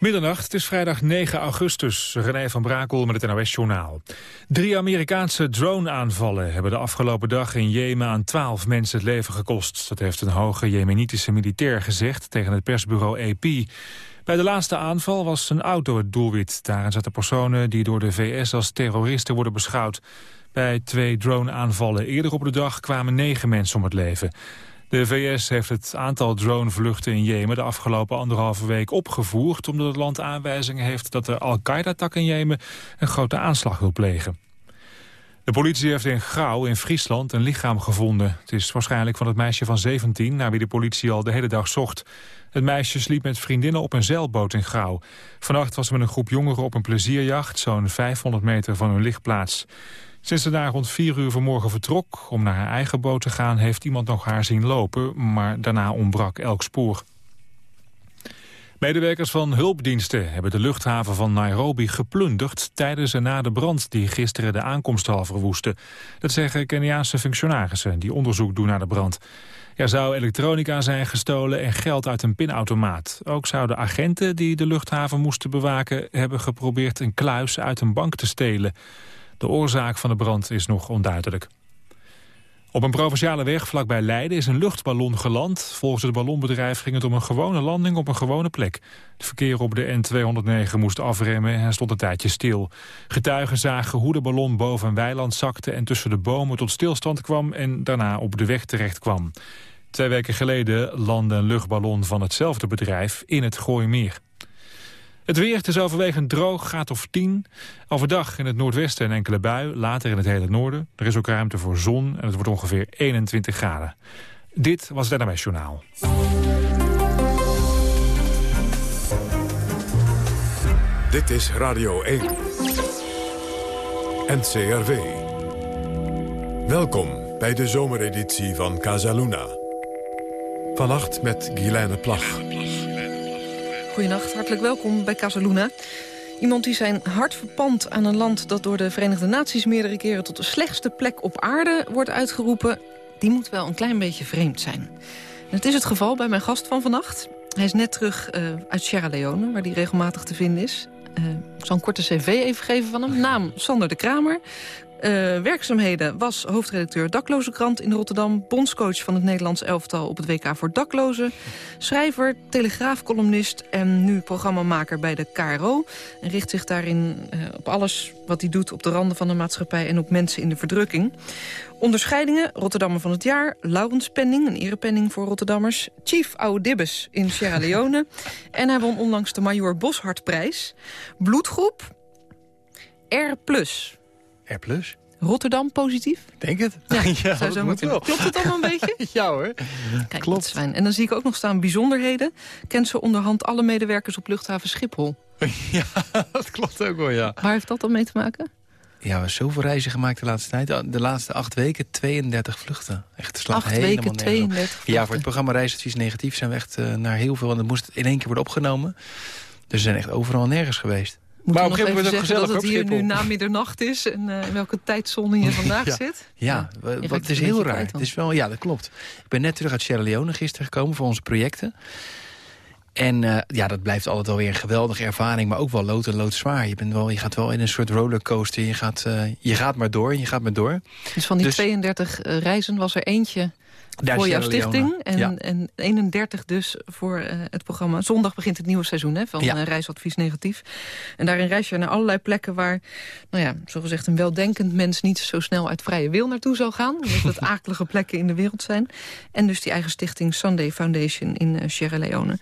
Middernacht, het is vrijdag 9 augustus. René van Brakel met het NOS-journaal. Drie Amerikaanse drone-aanvallen hebben de afgelopen dag in Jemen aan 12 mensen het leven gekost. Dat heeft een hoge jemenitische militair gezegd tegen het persbureau AP. Bij de laatste aanval was een auto het doelwit. Daarin zaten personen die door de VS als terroristen worden beschouwd. Bij twee drone-aanvallen eerder op de dag kwamen negen mensen om het leven. De VS heeft het aantal dronevluchten in Jemen de afgelopen anderhalve week opgevoerd... omdat het land aanwijzingen heeft dat de Al-Qaeda-tak in Jemen een grote aanslag wil plegen. De politie heeft in Grauw in Friesland een lichaam gevonden. Het is waarschijnlijk van het meisje van 17 naar wie de politie al de hele dag zocht. Het meisje sliep met vriendinnen op een zeilboot in Grauw. Vannacht was ze met een groep jongeren op een plezierjacht... zo'n 500 meter van hun lichtplaats. Sinds ze daar rond 4 uur vanmorgen vertrok om naar haar eigen boot te gaan... heeft iemand nog haar zien lopen, maar daarna ontbrak elk spoor. Medewerkers van hulpdiensten hebben de luchthaven van Nairobi geplunderd... tijdens en na de brand die gisteren de aankomsthal verwoestte. Dat zeggen Keniaanse functionarissen die onderzoek doen naar de brand. Er zou elektronica zijn gestolen en geld uit een pinautomaat. Ook zouden agenten die de luchthaven moesten bewaken... hebben geprobeerd een kluis uit een bank te stelen. De oorzaak van de brand is nog onduidelijk. Op een provinciale weg vlakbij Leiden is een luchtballon geland. Volgens het ballonbedrijf ging het om een gewone landing op een gewone plek. Het verkeer op de N209 moest afremmen en stond een tijdje stil. Getuigen zagen hoe de ballon boven een weiland zakte... en tussen de bomen tot stilstand kwam en daarna op de weg terecht kwam. Twee weken geleden landde een luchtballon van hetzelfde bedrijf in het Gooimeer. Het weer, is overwegend droog, gaat of 10. Overdag in het noordwesten een enkele bui, later in het hele noorden. Er is ook ruimte voor zon en het wordt ongeveer 21 graden. Dit was het NMS Journaal. Dit is Radio 1. NCRV. Welkom bij de zomereditie van Casaluna. Vannacht met Guylaine Plag. Goedenacht, hartelijk welkom bij Casaluna. Iemand die zijn hart verpand aan een land dat door de Verenigde Naties meerdere keren tot de slechtste plek op aarde wordt uitgeroepen, die moet wel een klein beetje vreemd zijn. Het is het geval bij mijn gast van vannacht. Hij is net terug uh, uit Sierra Leone, waar hij regelmatig te vinden is. Uh, ik zal een korte cv even geven van hem. Naam Sander de Kramer. Uh, werkzaamheden was hoofdredacteur Dakloze Krant in Rotterdam... bondscoach van het Nederlands elftal op het WK voor daklozen... schrijver, telegraafcolumnist en nu programmamaker bij de KRO... en richt zich daarin uh, op alles wat hij doet op de randen van de maatschappij... en op mensen in de verdrukking. Onderscheidingen, Rotterdammer van het jaar, Laurens Penning... een erepenning voor Rotterdammers, Chief Dibbes in Sierra Leone... en hij won onlangs de Major Boshartprijs. Bloedgroep R+. R+. Plus. Rotterdam positief? Denk het. Ja, ja zou zo moeten. Klopt het allemaal een beetje? ja hoor. Kijk, Klopt. fijn. En dan zie ik ook nog staan bijzonderheden. Kent ze onderhand alle medewerkers op luchthaven Schiphol? ja, dat klopt ook wel, ja. Waar heeft dat dan mee te maken? Ja, we hebben zoveel reizen gemaakt de laatste tijd. De laatste acht weken 32 vluchten. Echt slag acht helemaal weken 32 vluchten. Ja, voor het programma Reisadvies Negatief zijn we echt uh, naar heel veel... en dat moest in één keer worden opgenomen. Dus we zijn echt overal nergens geweest. Moet maar op een gegeven moment ook gezellig dat het hier nu na middernacht is... en uh, in welke tijdzone je vandaag ja. zit. Ja, ja wat, het is heel raar. Het is wel, ja, dat klopt. Ik ben net terug uit Sierra Leone gisteren gekomen voor onze projecten. En uh, ja, dat blijft altijd wel weer een geweldige ervaring... maar ook wel lood en loodzwaar. Je, bent wel, je gaat wel in een soort rollercoaster. Je gaat, uh, je gaat maar door, je gaat maar door. Dus van die dus, 32 reizen was er eentje voor jouw stichting. En, en 31 dus voor uh, het programma. Zondag begint het nieuwe seizoen hè, van ja. uh, Reisadvies Negatief. En daarin reis je naar allerlei plekken waar, nou ja, zogezegd een weldenkend mens niet zo snel uit vrije wil naartoe zal gaan. Omdat het akelige plekken in de wereld zijn. En dus die eigen stichting Sunday Foundation in uh, Sierra Leone.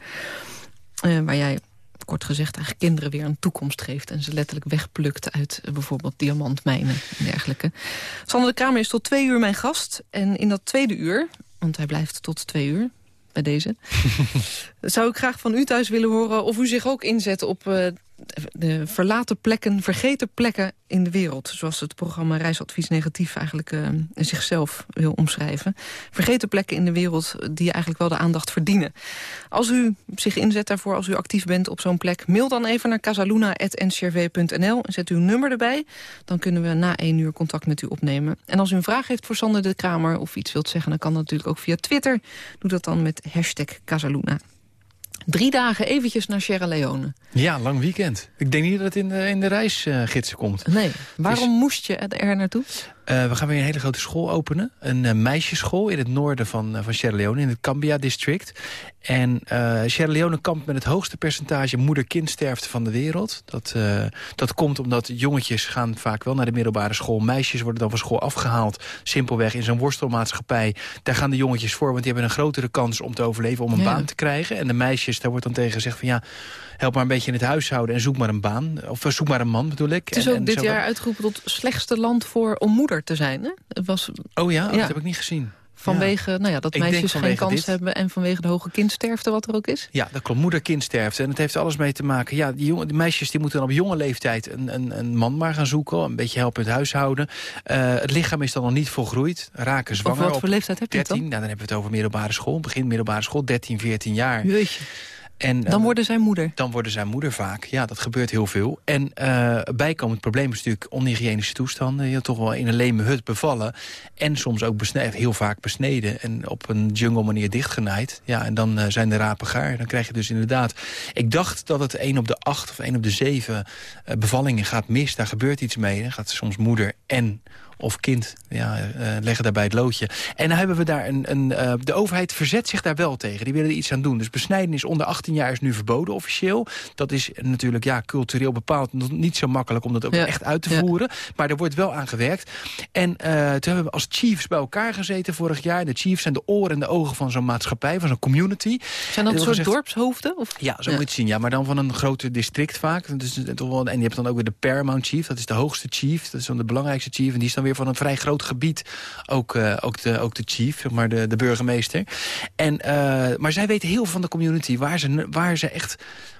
waar jij kort gezegd eigenlijk kinderen weer een toekomst geeft... en ze letterlijk wegplukt uit bijvoorbeeld diamantmijnen en dergelijke. Sander de Kramer is tot twee uur mijn gast. En in dat tweede uur, want hij blijft tot twee uur bij deze... zou ik graag van u thuis willen horen of u zich ook inzet op... De verlaten plekken, vergeten plekken in de wereld. Zoals het programma Reisadvies Negatief eigenlijk uh, zichzelf wil omschrijven. Vergeten plekken in de wereld die eigenlijk wel de aandacht verdienen. Als u zich inzet daarvoor, als u actief bent op zo'n plek... mail dan even naar casaluna.ncrv.nl en zet uw nummer erbij. Dan kunnen we na één uur contact met u opnemen. En als u een vraag heeft voor Sander de Kramer of iets wilt zeggen... dan kan dat natuurlijk ook via Twitter. Doe dat dan met hashtag Casaluna. Drie dagen eventjes naar Sierra Leone. Ja, lang weekend. Ik denk niet dat het in de, in de reisgidsen komt. Nee. Waarom moest je er naartoe? Uh, we gaan weer een hele grote school openen. Een uh, meisjesschool in het noorden van, uh, van Sierra Leone, in het Cambia district. En Sierra Leone kampt met het hoogste percentage moeder-kindsterfte van de wereld. Dat, dat komt omdat jongetjes gaan vaak wel naar de middelbare school. Meisjes worden dan van school afgehaald. Simpelweg in zo'n worstelmaatschappij. Daar gaan de jongetjes voor, want die hebben een grotere kans om te overleven, om een baan te krijgen. En de meisjes, daar wordt dan tegen gezegd van ja, help maar een beetje in het huishouden en zoek maar een baan. Of zoek maar een man bedoel ik. Het is ook dit jaar uitgeroepen tot slechtste land voor om moeder te zijn. Hè? Het was, oh ja? dat heb ik niet gezien. Vanwege nou ja, dat meisjes geen kans hebben en vanwege de hoge kindsterfte wat er ook is? Ja, dat klopt. Moeder-kindsterfte. En het heeft alles mee te maken. Ja, die, jonge, meisjes die moeten dan op jonge leeftijd een, een, een man maar gaan zoeken. Een beetje helpen in het huishouden. Uh, het lichaam is dan nog niet volgroeid. Raken zwanger. Of wat voor leeftijd heb je 13, dan? Nou, dan hebben we het over middelbare school. Begin middelbare school, 13, 14 jaar. Jeetje. En, dan worden zij moeder? Dan worden zij moeder vaak. Ja, dat gebeurt heel veel. En uh, bijkomend probleem is natuurlijk onhygiënische toestanden. Je toch wel in een leme hut bevallen. En soms ook besneden, heel vaak besneden. En op een jungle manier dichtgenaaid. Ja, en dan uh, zijn de rapen gaar. Dan krijg je dus inderdaad... Ik dacht dat het 1 op de 8 of 1 op de 7 uh, bevallingen gaat mis. Daar gebeurt iets mee. Dan gaat soms moeder en of kind ja, uh, leggen daarbij het loodje. En dan hebben we daar een... een uh, de overheid verzet zich daar wel tegen. Die willen er iets aan doen. Dus besnijdenis onder 18 jaar is nu verboden officieel. Dat is natuurlijk ja, cultureel bepaald niet zo makkelijk om dat ook ja. echt uit te voeren. Ja. Maar er wordt wel aan gewerkt. En uh, toen hebben we als chiefs bij elkaar gezeten vorig jaar. De chiefs zijn de oren en de ogen van zo'n maatschappij, van zo'n community. Zijn dat een soort gezegd, dorpshoofden? Of? Ja, zo moet je het zien. Ja, maar dan van een groter district vaak. Dus, en je hebt dan ook weer de paramount chief. Dat is de hoogste chief. Dat is dan de belangrijkste chief. En die is dan weer van een vrij groot gebied ook, uh, ook, de, ook de chief, maar de, de burgemeester. En, uh, maar zij weten heel veel van de community, waar ze, waar ze echt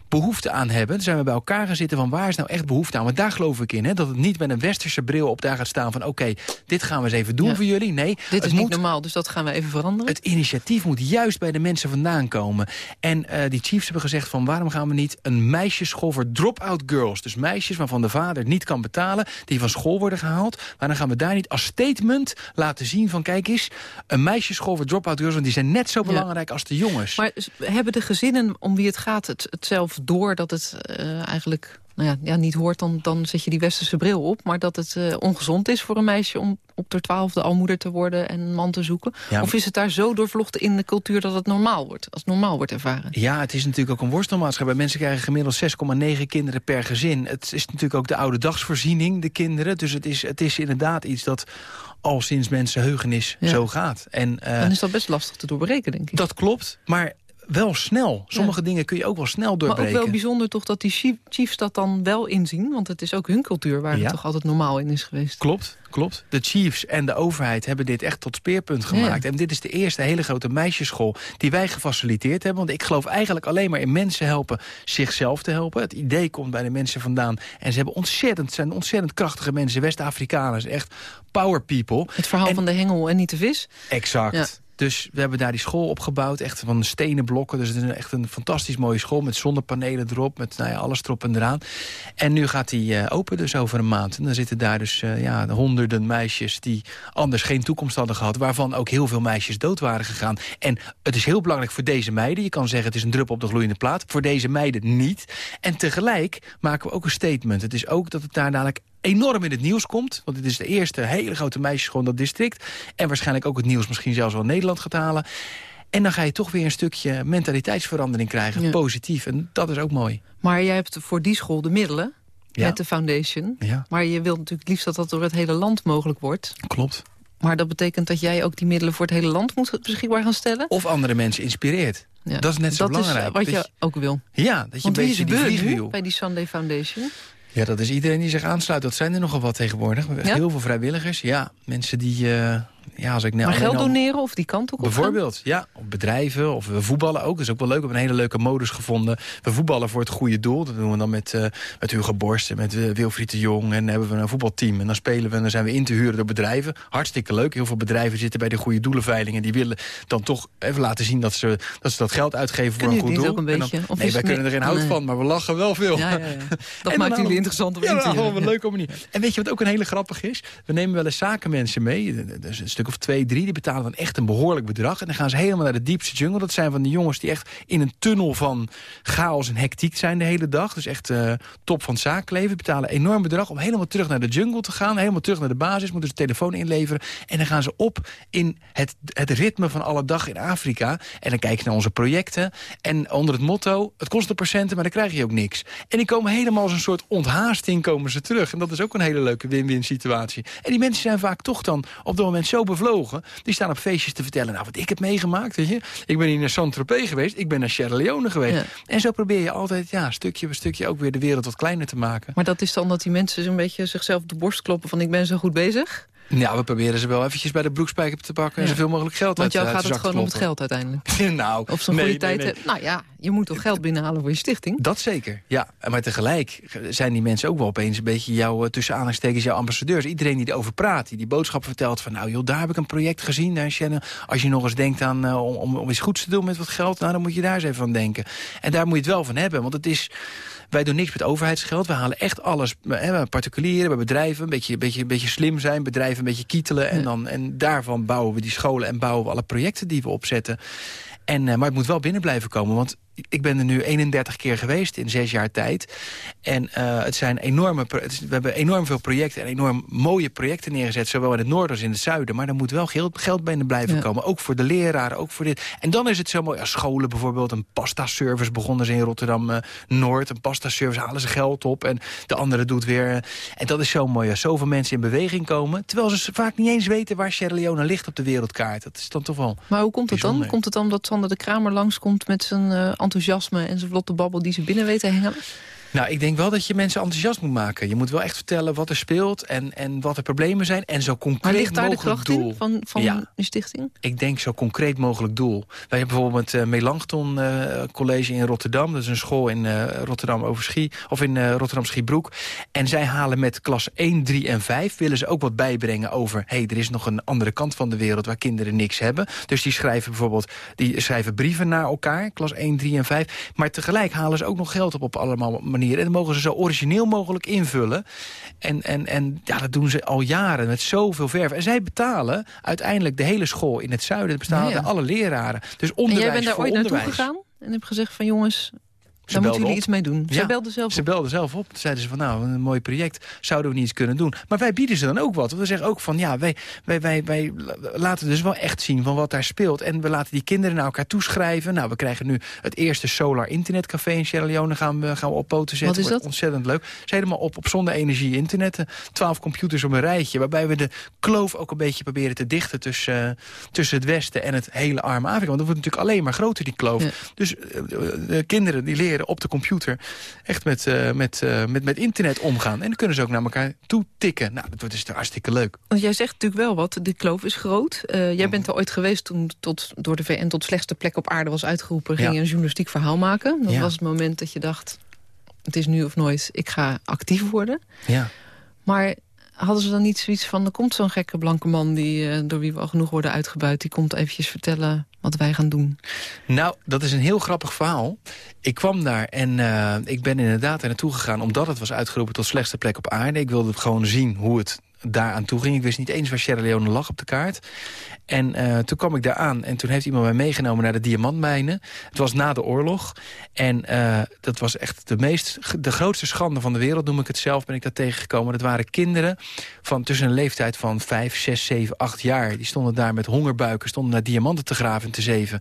behoefte aan hebben. Zijn we bij elkaar gaan zitten van waar is nou echt behoefte aan. Want daar geloof ik in. Hè? Dat het niet met een westerse bril op daar gaat staan van... oké, okay, dit gaan we eens even doen ja. voor jullie. Nee, dit is moet, niet normaal, dus dat gaan we even veranderen. Het initiatief moet juist bij de mensen vandaan komen. En uh, die chiefs hebben gezegd van waarom gaan we niet een meisjesschool voor drop-out girls. Dus meisjes waarvan de vader niet kan betalen. Die van school worden gehaald. Maar dan gaan we daar niet als statement laten zien van kijk eens... een meisjesschool voor drop-out girls. Want die zijn net zo belangrijk ja. als de jongens. Maar hebben de gezinnen om wie het gaat het, het zelf door dat het uh, eigenlijk nou ja, ja, niet hoort, dan, dan zet je die westerse bril op. Maar dat het uh, ongezond is voor een meisje om op de twaalfde al moeder te worden en een man te zoeken? Ja, of is het daar zo doorvlochten in de cultuur dat het normaal wordt, als normaal wordt ervaren? Ja, het is natuurlijk ook een worstelmaatschappij. Mensen krijgen gemiddeld 6,9 kinderen per gezin. Het is natuurlijk ook de oude dagsvoorziening, de kinderen. Dus het is, het is inderdaad iets dat al sinds mensenheugenis ja. zo gaat. En, uh, dan is dat best lastig te doorbreken, denk ik. Dat klopt, maar wel snel. Sommige ja. dingen kun je ook wel snel doorbreken. Maar ook wel bijzonder toch dat die chiefs dat dan wel inzien. Want het is ook hun cultuur waar ja. het toch altijd normaal in is geweest. Klopt, klopt. De chiefs en de overheid hebben dit echt tot speerpunt gemaakt. Ja. En dit is de eerste hele grote meisjesschool die wij gefaciliteerd hebben. Want ik geloof eigenlijk alleen maar in mensen helpen zichzelf te helpen. Het idee komt bij de mensen vandaan. En ze hebben ontzettend, zijn ontzettend krachtige mensen. West-Afrikaners, echt power people. Het verhaal en, van de hengel en niet de vis. Exact. Dus we hebben daar die school opgebouwd, echt van stenen blokken. Dus het is echt een fantastisch mooie school met zonnepanelen erop, met nou ja, alles erop en eraan. En nu gaat die uh, open dus over een maand. En dan zitten daar dus uh, ja, honderden meisjes die anders geen toekomst hadden gehad. Waarvan ook heel veel meisjes dood waren gegaan. En het is heel belangrijk voor deze meiden. Je kan zeggen het is een druppel op de gloeiende plaat. Voor deze meiden niet. En tegelijk maken we ook een statement. Het is ook dat het daar dadelijk enorm in het nieuws komt. Want dit is de eerste hele grote meisjesschool in dat district. En waarschijnlijk ook het nieuws misschien zelfs wel Nederland gaat halen. En dan ga je toch weer een stukje mentaliteitsverandering krijgen. Ja. Positief. En dat is ook mooi. Maar jij hebt voor die school de middelen. Ja. Met de foundation. Ja. Maar je wilt natuurlijk liefst dat dat door het hele land mogelijk wordt. Klopt. Maar dat betekent dat jij ook die middelen voor het hele land moet beschikbaar gaan stellen? Of andere mensen inspireert. Ja. Dat is net zo dat belangrijk. Is wat je, je ook wil. Ja, dat je een beetje die vliegwiel... bij die Sunday Foundation? Ja, dat is iedereen die zich aansluit. Dat zijn er nogal wat tegenwoordig. Ja? Heel veel vrijwilligers. Ja, mensen die... Uh, ja, als ik nou maar geld doneren of die kant ook Bijvoorbeeld, ja. Of bedrijven, of we voetballen ook. Dat is ook wel leuk. We hebben een hele leuke modus gevonden. We voetballen voor het goede doel. Dat doen we dan met, uh, met Hugo Borst en met uh, Wilfried de Jong. En dan hebben we een voetbalteam. En dan spelen we en dan zijn we in te huren door bedrijven. Hartstikke leuk. Heel veel bedrijven zitten bij de goede doelenveiling. En die willen dan toch even laten zien dat ze dat, ze dat geld uitgeven voor een goed doel. Ook een beetje? Dan, nee, wij kunnen er geen hout nee. van, maar we lachen wel veel. Ja, ja, ja. Dat maakt jullie interessant om ja, in te op een leuke manier. En weet je wat ook een hele grappig is? We nemen wel eens zakenmensen mee. Dus stuk of twee, drie. Die betalen dan echt een behoorlijk bedrag. En dan gaan ze helemaal naar de diepste jungle. Dat zijn van die jongens die echt in een tunnel van chaos en hectiek zijn de hele dag. Dus echt uh, top van zaakleven. Betalen enorm bedrag om helemaal terug naar de jungle te gaan. Helemaal terug naar de basis. Moeten ze telefoon inleveren. En dan gaan ze op in het, het ritme van alle dag in Afrika. En dan kijk je naar onze projecten. En onder het motto, het kost een procenten, maar dan krijg je ook niks. En die komen helemaal als een soort onthaasting komen ze terug. En dat is ook een hele leuke win-win situatie. En die mensen zijn vaak toch dan op dat moment zo bevlogen. Die staan op feestjes te vertellen, nou wat ik heb meegemaakt. Weet je? Ik ben hier naar Saint-Tropez geweest, ik ben naar Sierra Leone geweest. En zo probeer je altijd ja, stukje voor stukje ook weer de wereld wat kleiner te maken. Maar dat is dan dat die mensen zo'n beetje zichzelf op de borst kloppen van ik ben zo goed bezig? Ja, we proberen ze wel eventjes bij de broekspijker te pakken... en zoveel mogelijk geld Want uit jou gaat het gewoon om het geld uiteindelijk. nou, Op zo'n goede tijd. Nou ja, je moet toch geld binnenhalen voor je stichting? Dat zeker, ja. Maar tegelijk zijn die mensen ook wel opeens een beetje jouw... Eh, tussen aanhalingstekens jouw ambassadeurs. Iedereen die erover praat, die die boodschap vertelt van... nou joh, daar heb ik een project gezien, daar Shannon. Als je nog eens denkt aan uh, om, om, om iets goeds te doen met wat geld... nou, dan moet je daar eens even aan denken. En daar moet je het wel van hebben, want het is... Wij doen niks met overheidsgeld. We halen echt alles, hè, particulieren, bij bedrijven, een beetje, beetje, beetje slim zijn, bedrijven een beetje kietelen. En, dan, en daarvan bouwen we die scholen en bouwen we alle projecten die we opzetten. En, uh, maar het moet wel binnen blijven komen, want ik ben er nu 31 keer geweest in zes jaar tijd. En uh, het zijn enorme, we hebben enorm veel projecten en enorm mooie projecten neergezet. Zowel in het noorden als in het zuiden. Maar er moet wel geld, geld binnen blijven komen. Ook voor de leraren, ook voor dit. En dan is het zo mooi. Ja, scholen bijvoorbeeld, een pasta-service begonnen ze in Rotterdam-Noord. een pasta-service halen ze geld op. En de andere doet weer... en dat is zo mooi. Als zoveel mensen in beweging komen. Terwijl ze vaak niet eens weten waar Sierra Leone ligt op de wereldkaart. Dat is dan toch wel Maar hoe komt het dan? Komt het dan dat Sander de Kramer langskomt met zijn uh, enthousiasme en zijn vlotte babbel die ze binnen weten hengelen? Nou, ik denk wel dat je mensen enthousiast moet maken. Je moet wel echt vertellen wat er speelt en, en wat de problemen zijn. En zo concreet maar ligt daar de kracht doel. in van, van ja. uw stichting? Ik denk zo concreet mogelijk doel. Wij hebben bijvoorbeeld het uh, Melanchthon uh, College in Rotterdam. Dat is een school in uh, Rotterdam Overschie, of in Rotterdam Schiebroek. En zij halen met klas 1, 3 en 5... willen ze ook wat bijbrengen over... hé, hey, er is nog een andere kant van de wereld waar kinderen niks hebben. Dus die schrijven bijvoorbeeld die schrijven brieven naar elkaar, klas 1, 3 en 5. Maar tegelijk halen ze ook nog geld op op allemaal En dan mogen ze zo origineel mogelijk invullen. En, en, en ja, dat doen ze al jaren met zoveel verf. En zij betalen uiteindelijk de hele school in het zuiden. Dat betalen ja. alle leraren. Dus onderwijs en jij bent daar ooit onderwijs. naartoe gegaan en heb gezegd van jongens... Daar moeten jullie op. iets mee doen. Ze ja, belde zelf Ze belden zelf op. Toen zeiden ze van nou, een mooi project. Zouden we niet iets kunnen doen. Maar wij bieden ze dan ook wat. We zeggen ook van ja, wij, wij, wij, wij laten dus wel echt zien van wat daar speelt. En we laten die kinderen naar elkaar toeschrijven. Nou, we krijgen nu het eerste Solar Internetcafé in Sierra Leone gaan we, gaan we op poten zetten. Wat is dat? Ontzettend leuk. Ze helemaal op, op zonne-energie internetten. Twaalf computers op een rijtje. Waarbij we de kloof ook een beetje proberen te dichten tussen, uh, tussen het westen en het hele arme Afrika. Want dat wordt natuurlijk alleen maar groter, die kloof. Ja. Dus uh, de kinderen die leren op de computer echt met, uh, met, uh, met, met internet omgaan. En dan kunnen ze ook naar elkaar toe tikken. Nou, dat wordt dus hartstikke leuk. Want jij zegt natuurlijk wel wat, de kloof is groot. Uh, jij bent er ooit geweest toen tot, door de VN tot slechtste plek op aarde was uitgeroepen. Ging ja. je een journalistiek verhaal maken. Dat ja. was het moment dat je dacht, het is nu of nooit, ik ga actief worden. Ja. Maar hadden ze dan niet zoiets van... er komt zo'n gekke blanke man die, uh, door wie we al genoeg worden uitgebuit... die komt eventjes vertellen wat wij gaan doen. Nou, dat is een heel grappig verhaal. Ik kwam daar en uh, ik ben inderdaad er naartoe gegaan... omdat het was uitgeroepen tot slechtste plek op aarde. Ik wilde gewoon zien hoe het daaraan toe ging. Ik wist niet eens waar Sierra Leone lag op de kaart. En uh, toen kwam ik daar aan en toen heeft iemand mij meegenomen naar de diamantmijnen. Het was na de oorlog. En uh, dat was echt de, meest, de grootste schande van de wereld, noem ik het zelf, ben ik daar tegengekomen. Dat waren kinderen van tussen een leeftijd van 5, 6, 7, 8 jaar. Die stonden daar met hongerbuiken, stonden naar diamanten te graven en te zeven.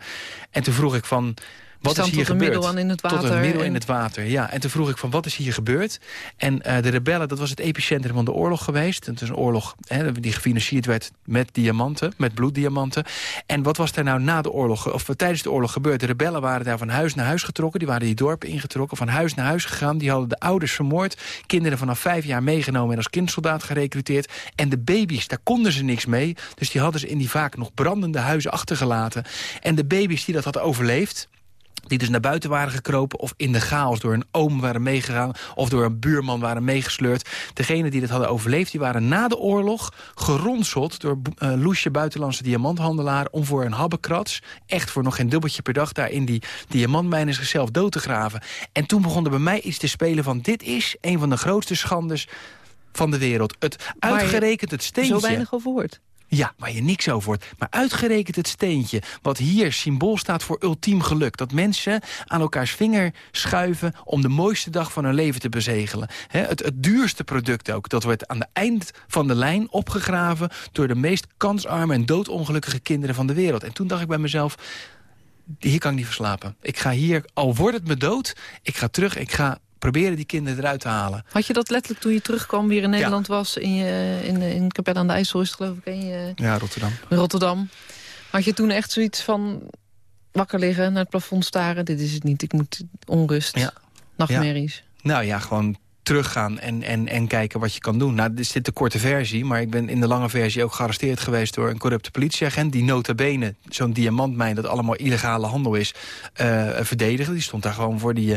En toen vroeg ik van... Wat is hier tot gebeurd? Een middel in het water. Tot een middel in het water, ja. En toen vroeg ik van, wat is hier gebeurd? En uh, de rebellen, dat was het epicentrum van de oorlog geweest. Het is een oorlog hè, die gefinancierd werd met diamanten, met bloeddiamanten. En wat was daar nou na de oorlog, of tijdens de oorlog gebeurd? De rebellen waren daar van huis naar huis getrokken. Die waren die dorpen ingetrokken, van huis naar huis gegaan. Die hadden de ouders vermoord. Kinderen vanaf vijf jaar meegenomen en als kindsoldaat gerecruiteerd. En de baby's, daar konden ze niks mee. Dus die hadden ze in die vaak nog brandende huizen achtergelaten. En de baby's die dat hadden overleefd die dus naar buiten waren gekropen... of in de chaos door een oom waren meegegaan... of door een buurman waren meegesleurd. Degenen die dat hadden overleefd, die waren na de oorlog... geronseld door uh, loesje buitenlandse diamanthandelaren... om voor een habbekrats, echt voor nog geen dubbeltje per dag... daar in die diamantmijnen zichzelf dood te graven. En toen begon er bij mij iets te spelen van... dit is een van de grootste schandes van de wereld. Het uitgerekend het steentje... Zo weinig over hoort. Ja, waar je niks over hoort. Maar uitgerekend het steentje, wat hier symbool staat voor ultiem geluk. Dat mensen aan elkaars vinger schuiven om de mooiste dag van hun leven te bezegelen. het, het duurste product ook. Dat wordt aan de eind van de lijn opgegraven... door de meest kansarme en doodongelukkige kinderen van de wereld. En toen dacht ik bij mezelf hier kan ik niet verslapen. Ik ga hier, al wordt het me dood, ik ga terug, ik ga proberen die kinderen eruit te halen. Had je dat letterlijk toen je terugkwam, weer in Nederland was... in, je, in, in Capelle aan de IJssel is het geloof ik? In je, ja, Rotterdam. Rotterdam. Had je toen echt zoiets van wakker liggen, naar het plafond staren... dit is het niet, ik moet onrust, ja. nachtmerries? Nou ja, gewoon teruggaan en, en, en kijken wat je kan doen. Nou, dit is dit de korte versie, maar ik ben in de lange versie ook gearresteerd geweest door een corrupte politieagent die nota bene zo'n diamantmijn dat allemaal illegale handel is, uh, verdedigde. Die stond daar gewoon voor die... Uh,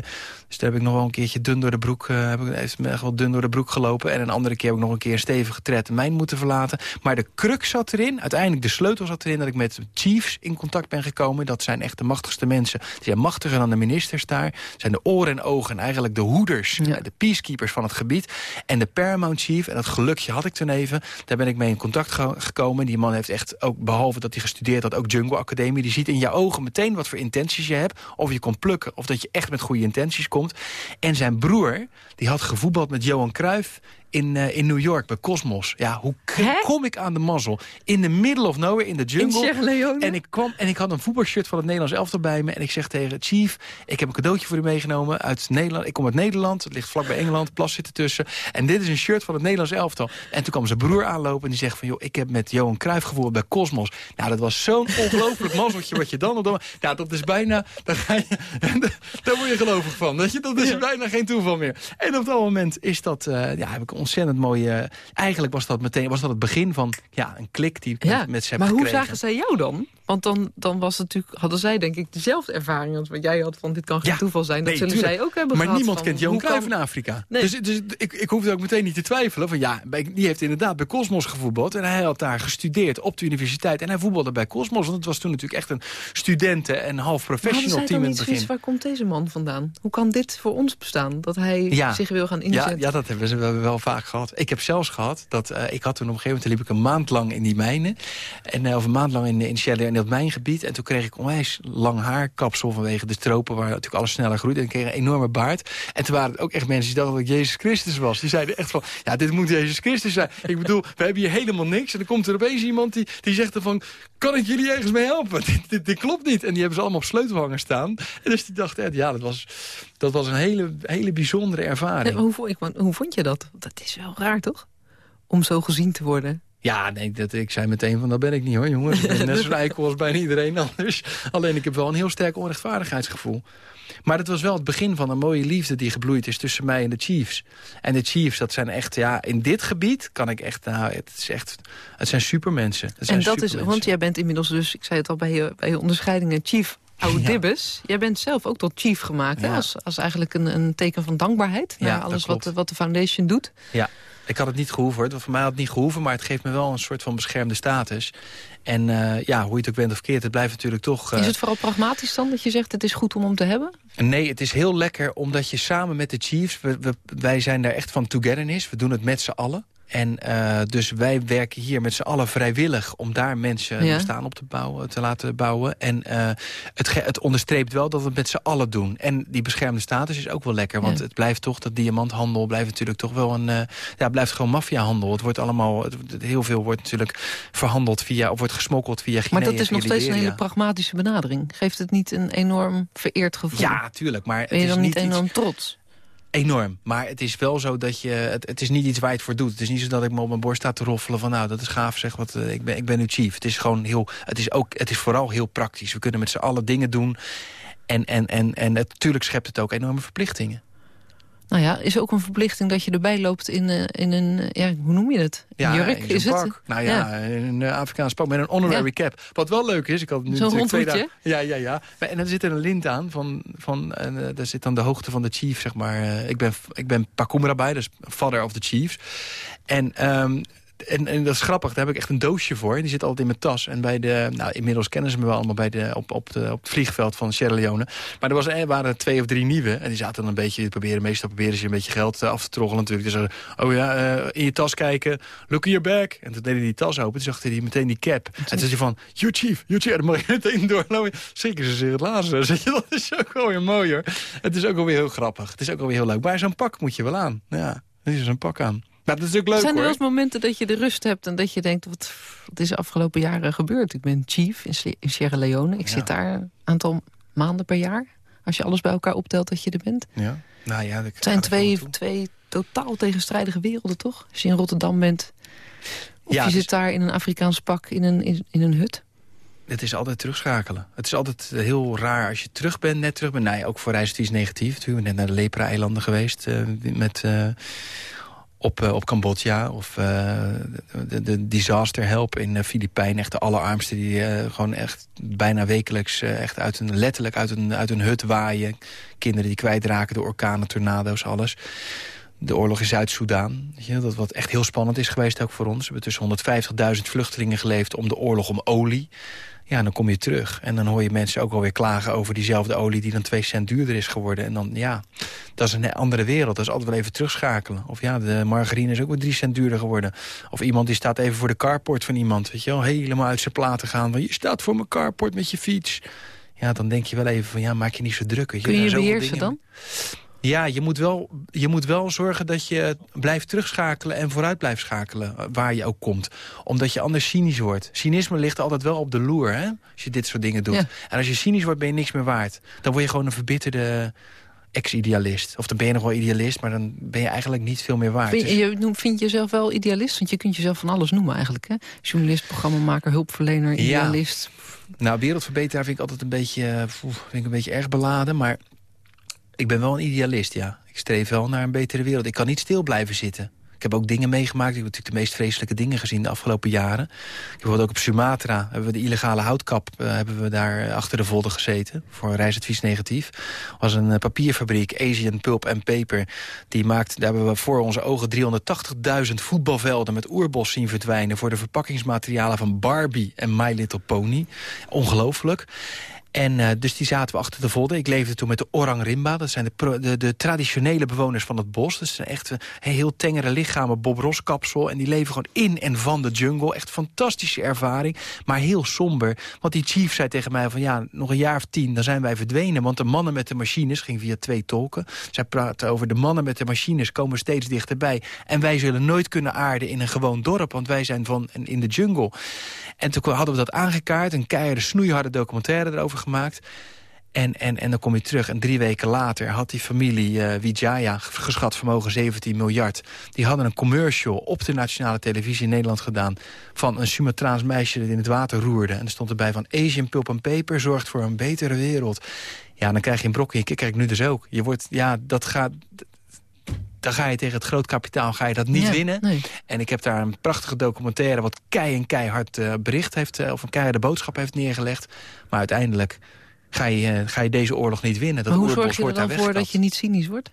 dus daar heb ik nog wel een keertje dun door de broek, uh, heb ik echt wel dun door de broek gelopen. En een andere keer heb ik nog een keer een stevige tred de mijn moeten verlaten. Maar de kruk zat erin, uiteindelijk de sleutel zat erin dat ik met chiefs in contact ben gekomen. Dat zijn echt de machtigste mensen. Die zijn machtiger dan de ministers daar. zijn de oren en ogen en eigenlijk de hoeders, de peacekeepers van het gebied. En de Paramount Chief, en dat gelukje had ik toen even... daar ben ik mee in contact gekomen. Die man heeft echt, ook behalve dat hij gestudeerd had... ook Jungle Academie. Die ziet in je ogen meteen wat voor intenties je hebt. Of je kon plukken, of dat je echt met goede intenties komt. En zijn broer, die had gevoetbald met Johan Cruijff in, uh, in New York bij Cosmos. Ja, hoe kom ik aan de mazzel? In the middle of nowhere, in de jungle. En ik kwam en ik had een voetbalshirt van het Nederlands elftal bij me. En ik zeg tegen Chief, ik heb een cadeautje voor u meegenomen uit Nederland. Ik kom uit Nederland, het ligt vlakbij Engeland, plas zit ertussen. En dit is een shirt van het Nederlands elftal. En toen kwam zijn broer aanlopen en die zegt van... joh, ik heb met Johan Cruijff gevoerd bij Cosmos. Nou, dat was zo'n ongelooflijk mazzeltje wat je dan op... Ja, dat is bijna... Daar, ga je, daar word je gelovig van. Dat, je, dat is bijna geen toeval meer. En op dat moment is dat... Uh, ja, heb ik ontzettend mooie... Eigenlijk was dat meteen was dat het begin van ja, een klik die ja, met, met ze Maar hoe zagen zij jou dan? Want dan, dan was het natuurlijk, hadden zij denk ik dezelfde ervaring als wat jij had van dit kan geen toeval zijn. Dat zullen zij ook hebben Maar niemand kent Johan Cruijff in Afrika. Dus, dus ik, ik hoefde ook meteen niet te twijfelen. Van ja, die heeft inderdaad bij Cosmos gevoetbald. En hij had daar gestudeerd op de universiteit. En hij voetbalde bij Cosmos. Want het was toen natuurlijk echt een studenten- en half professional team in het begin. waar komt deze man vandaan? Hoe kan dit voor ons bestaan? Dat hij zich wil gaan inzetten? Ja, ja, dat hebben we wel vaak gehad. Ik heb zelfs gehad dat uh, ik had toen op een gegeven moment liep ik een maand lang in die mijnen. En uh, of een maand lang in, in Shell dat mijngebied. En toen kreeg ik onwijs lang haarkapsel vanwege de tropen waar natuurlijk alles sneller groeit. En ik kreeg een enorme baard. En toen waren het ook echt mensen die dachten dat ik Jezus Christus was. Die zeiden echt van, ja, dit moet Jezus Christus zijn. ik bedoel, we hebben hier helemaal niks. En dan komt er opeens iemand die, die zegt kan ik jullie ergens mee helpen? dit, dit, klopt niet. En die hebben ze allemaal op sleutelhangers staan. En dus die dachten, ja, dat was, dat was een hele, hele bijzondere ervaring. hoe, hoe vond je dat? Dat is wel raar, toch? Om zo gezien te worden. Ja, nee, dat, ik zei meteen van dat ben ik niet hoor, jongens. Ik ben net zo eikel als bijna iedereen anders. Alleen ik heb wel een heel sterk onrechtvaardigheidsgevoel. Maar het was wel het begin van een mooie liefde die gebloeid is tussen mij en de Chiefs. En de Chiefs, dat zijn echt, ja, in dit gebied kan ik echt, nou, het is echt, het zijn supermensen. Het zijn en dat is, want jij bent inmiddels dus, ik zei het al bij je, bij je onderscheidingen, Chief Oudibus. Jij bent zelf ook tot chief gemaakt, hè? Als, als eigenlijk een, een teken van dankbaarheid... naar alles wat, wat de foundation doet. Ja, ik had het niet gehoeven. Voor mij had het niet gehoeven, maar het geeft me wel een soort van beschermde status. En uh, ja, hoe je het ook bent of keert, het blijft natuurlijk toch... Uh... Is het vooral pragmatisch dan dat je zegt het is goed om hem te hebben? Nee, het is heel lekker omdat je samen met de Chiefs... We, we, wij zijn daar echt van togetherness. We doen het met z'n allen. En uh, dus wij werken hier met z'n allen vrijwillig... om daar mensen ja. bestaan op te, bouwen, te laten bouwen. En uh, het, het onderstreept wel dat we het met z'n allen doen. En die beschermde status is ook wel lekker. Want ja. het blijft toch, dat diamanthandel blijft natuurlijk toch wel een... Uh, ja, blijft gewoon maffiahandel. Het wordt allemaal... Het, heel veel wordt natuurlijk verhandeld via... of wordt gesmokkeld via Guinea Maar dat is nog steeds een hele pragmatische benadering. Geeft het niet een enorm vereerd gevoel? Ja, tuurlijk. Maar ben je dan niet enorm iets... trots? Enorm. Maar het is wel zo dat je... Het, het, is niet iets waar je het voor doet. Het is niet zo dat ik me op mijn borst sta te roffelen van... nou, dat is gaaf zeg, wat, uh, ik, ben, ik ben nu chief. Het is gewoon heel... Het is, ook, het is vooral heel praktisch. We kunnen met z'n allen dingen doen. En, en, en, en natuurlijk schept het ook enorme verplichtingen. Nou ja, is ook een verplichting dat je erbij loopt in, uh, in een, ja, hoe noem je het? Ja, jurk, is park. het? Nou ja, ja. een uh, Afrikaans pak met een honorary ja. cap. Wat wel leuk is, ik had nu Zo'n twee dagen... Ja, ja, ja. En er zit er een lint aan, van, van, uh, daar zit dan de hoogte van de chief, zeg maar. ik ben, ik ben Pakumra bij, dus father of the chiefs. En um, en, en dat is grappig, daar heb ik echt een doosje voor. Die zit altijd in mijn tas. En bij de, nou, inmiddels kennen ze me wel allemaal bij de, op, op, de, op het vliegveld van Sierra Leone. Maar er, was, er waren twee of drie nieuwe. En die zaten dan een beetje, proberen, meestal proberen ze een beetje geld af te troggelen natuurlijk. Dus oh ja, uh, in je tas kijken, look in your bag. En toen deed hij die tas open, toen zag hij meteen die cap. En toen zei hij van, you chief, you chief. En mag je meteen doorlopen. Schrikken ze zich het lazen. Dat is ook wel weer mooi hoor. Het is ook alweer heel grappig. Het is ook alweer heel leuk. Maar zo'n pak moet je wel aan. Ja, er is zo'n pak aan. Maar dat is ook leuk, Zijn er wel eens momenten dat je de rust hebt en dat je denkt... wat, wat is de afgelopen jaren gebeurd? Ik ben chief in, Sierra Leone. Ik zit daar een aantal maanden per jaar. Als je alles bij elkaar optelt dat je er bent. Ja. Nou ja, het zijn twee, twee totaal tegenstrijdige werelden, toch? Als je in Rotterdam bent. Of ja, je zit daar in een Afrikaans pak in een, in, in een hut. Het is altijd terugschakelen. Het is altijd heel raar als je terug bent, net terug bent. Nee, ook voor reisadvies negatief. We zijn net naar de Lepra-eilanden geweest uh, met... Uh, op, uh, op Cambodja of de, de, disaster help in de Filipijnen. Echt de allerarmsten die gewoon echt bijna wekelijks echt uit een, letterlijk uit een, uit een hut waaien. Kinderen die kwijtraken door orkanen, tornado's, alles de oorlog in Zuid-Soedan. Dat wat echt heel spannend is geweest ook voor ons. We hebben tussen 150.000 vluchtelingen geleefd om de oorlog om olie. Ja, dan kom je terug. En dan hoor je mensen ook alweer klagen over diezelfde olie... die dan twee cent duurder is geworden. En dan, ja, dat is een andere wereld. Dat is altijd wel even terugschakelen. Of ja, de margarine is ook weer drie cent duurder geworden. Of iemand die staat even voor de carport van iemand. Weet je wel, helemaal uit zijn platen gaan. Van, je staat voor mijn carport met je fiets. Ja, dan denk je wel even van, ja, maak je niet zo druk. Kun je je beheersen dan? Ja, je moet, wel, je moet wel zorgen dat je blijft terugschakelen en vooruit blijft schakelen eh, waar je ook komt. Omdat je anders cynisch wordt. Cynisme ligt altijd wel op de loer hè, als je dit soort dingen doet. En als je cynisch wordt ben je niks meer waard. Dan word je gewoon een verbitterde ex-idealist. Of dan ben je nog wel idealist, maar dan ben je eigenlijk niet veel meer waard. Vind je, je vind jezelf wel idealist? Want je kunt jezelf van alles noemen eigenlijk. Hè? Journalist, programmamaker, hulpverlener, idealist. Ja. Nou, wereldverbeteraar vind ik altijd een beetje, eh, vind ik een beetje erg beladen. Maar ik ben wel een idealist, ja. Ik streef wel naar een betere wereld. Ik kan niet stil blijven zitten. Ik heb ook dingen meegemaakt. Ik heb natuurlijk de meest vreselijke dingen gezien de afgelopen jaren. Ik bijvoorbeeld ook op Sumatra hebben we de illegale houtkap uh, hebben we daar achter de volder gezeten. Voor reisadvies negatief. was een uh, papierfabriek, Asian Pulp and Paper. Die maakt, daar hebben we voor onze ogen 380.000 voetbalvelden met oerbos zien verdwijnen. Voor de verpakkingsmaterialen van Barbie en My Little Pony. Ongelooflijk. En uh, dus die zaten we achter de vodden. Ik leefde toen met de Orang Rimba. Dat zijn de, de, de traditionele bewoners van het bos. Dat zijn echt uh, heel tengere lichamen, Bob Ross kapsel. En die leven gewoon in en van de jungle. Echt fantastische ervaring, maar heel somber. Want die chief zei tegen mij van ja, nog een jaar of tien, dan zijn wij verdwenen. Want de mannen met de machines, ging via twee tolken. Zij praten over de mannen met de machines komen steeds dichterbij. En wij zullen nooit kunnen aarden in een gewoon dorp. Want wij zijn van in de jungle. En toen hadden we dat aangekaart. Een keiharde snoeiharde documentaire erover gemaakt. En, en, en dan kom je terug. En drie weken later had die familie uh, Wijaya, geschat vermogen 17 miljard... die hadden een commercial op de nationale televisie in Nederland gedaan... van een Sumatraans meisje dat in het water roerde. En er stond erbij van Asian Pulp and Paper zorgt voor een betere wereld. Ja, dan krijg je een brok in kijk nu dus ook. Je wordt, ja, dat gaat dan ga je tegen het groot kapitaal ga je dat niet winnen. En ik heb daar een prachtige documentaire... wat kei en keihard uh, bericht heeft... Uh, of een keiharde boodschap heeft neergelegd. Maar uiteindelijk ga je, uh, ga je deze oorlog niet winnen. Dat maar hoe zorg je er dan voor dat je niet cynisch wordt?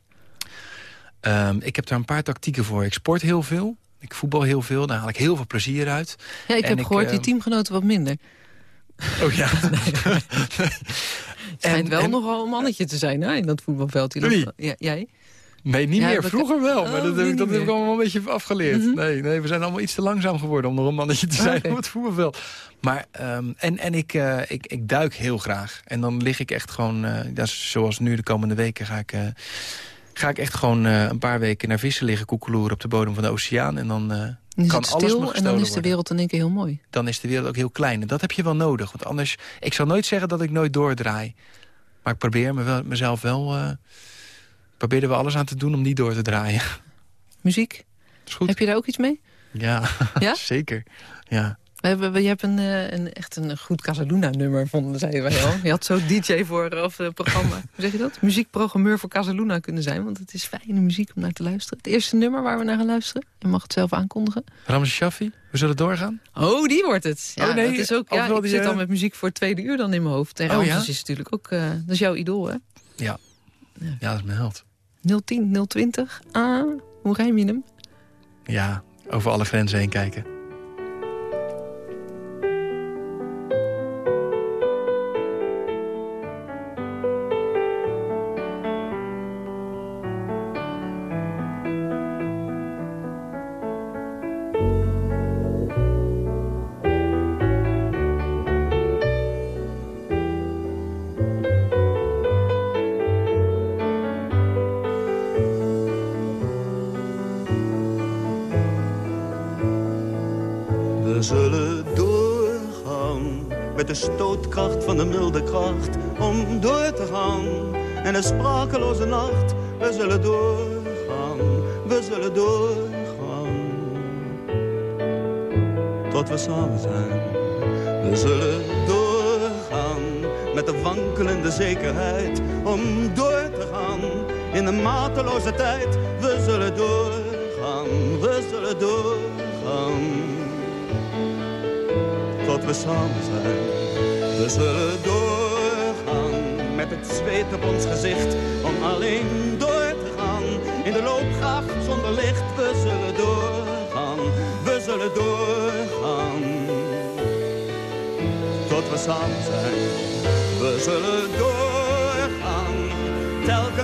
Um, ik heb daar een paar tactieken voor. Ik sport heel veel. Ik voetbal heel veel. Daar haal ik heel veel plezier uit. Ja, ik heb gehoord, die teamgenoten wat minder. Oh ja. Het schijnt wel en, nogal een mannetje te zijn hè, in dat voetbalveld. Ja, jij? Nee, niet meer. Vroeger wel, maar dat, oh, heb, ik, dat heb ik allemaal een beetje afgeleerd. Mhm. nee, nee, we zijn allemaal iets te langzaam geworden om nog een mannetje te zijn op het voetbalveld. Maar, um, en, en ik, uh, ik, ik duik heel graag. En dan lig ik echt gewoon, uh, zoals nu de komende weken ga ik... Uh, ga ik echt gewoon een paar weken naar vissen liggen koekeloeren op de bodem van de oceaan. En dan kan alles stil, En dan is de wereld in één keer heel mooi. Dan is de wereld ook heel klein. En dat heb je wel nodig. Want anders, ik zal nooit zeggen dat ik nooit doordraai. Maar ik probeer me wel, mezelf wel probeerden we alles aan te doen om niet door te draaien. Muziek? Is goed. Heb je daar ook iets mee? Ja, ja? zeker. Ja. We hebben, je hebt een, eh, een, echt een goed Casaluna-nummer, vonden zij wel. Je had zo DJ voor of uh, programma. Hoe zeg je dat? Muziekprogrammeur voor Casaluna kunnen zijn. Want het is fijne muziek om naar te luisteren. Het eerste nummer waar we naar gaan luisteren. Je mag het zelf aankondigen. Ramses Shaffi, we zullen doorgaan. Oh, die wordt het. Ja, oh, nee, dat is ook, ja, ik zit al met muziek voor het tweede uur dan in mijn hoofd. En oh, Ramses ja? is natuurlijk ook, uh, dat is jouw idool, hè? Ja. Ja, dat is mijn held. 010, 020. Ah, hoe rijm je hem? Ja, over alle grenzen heen kijken.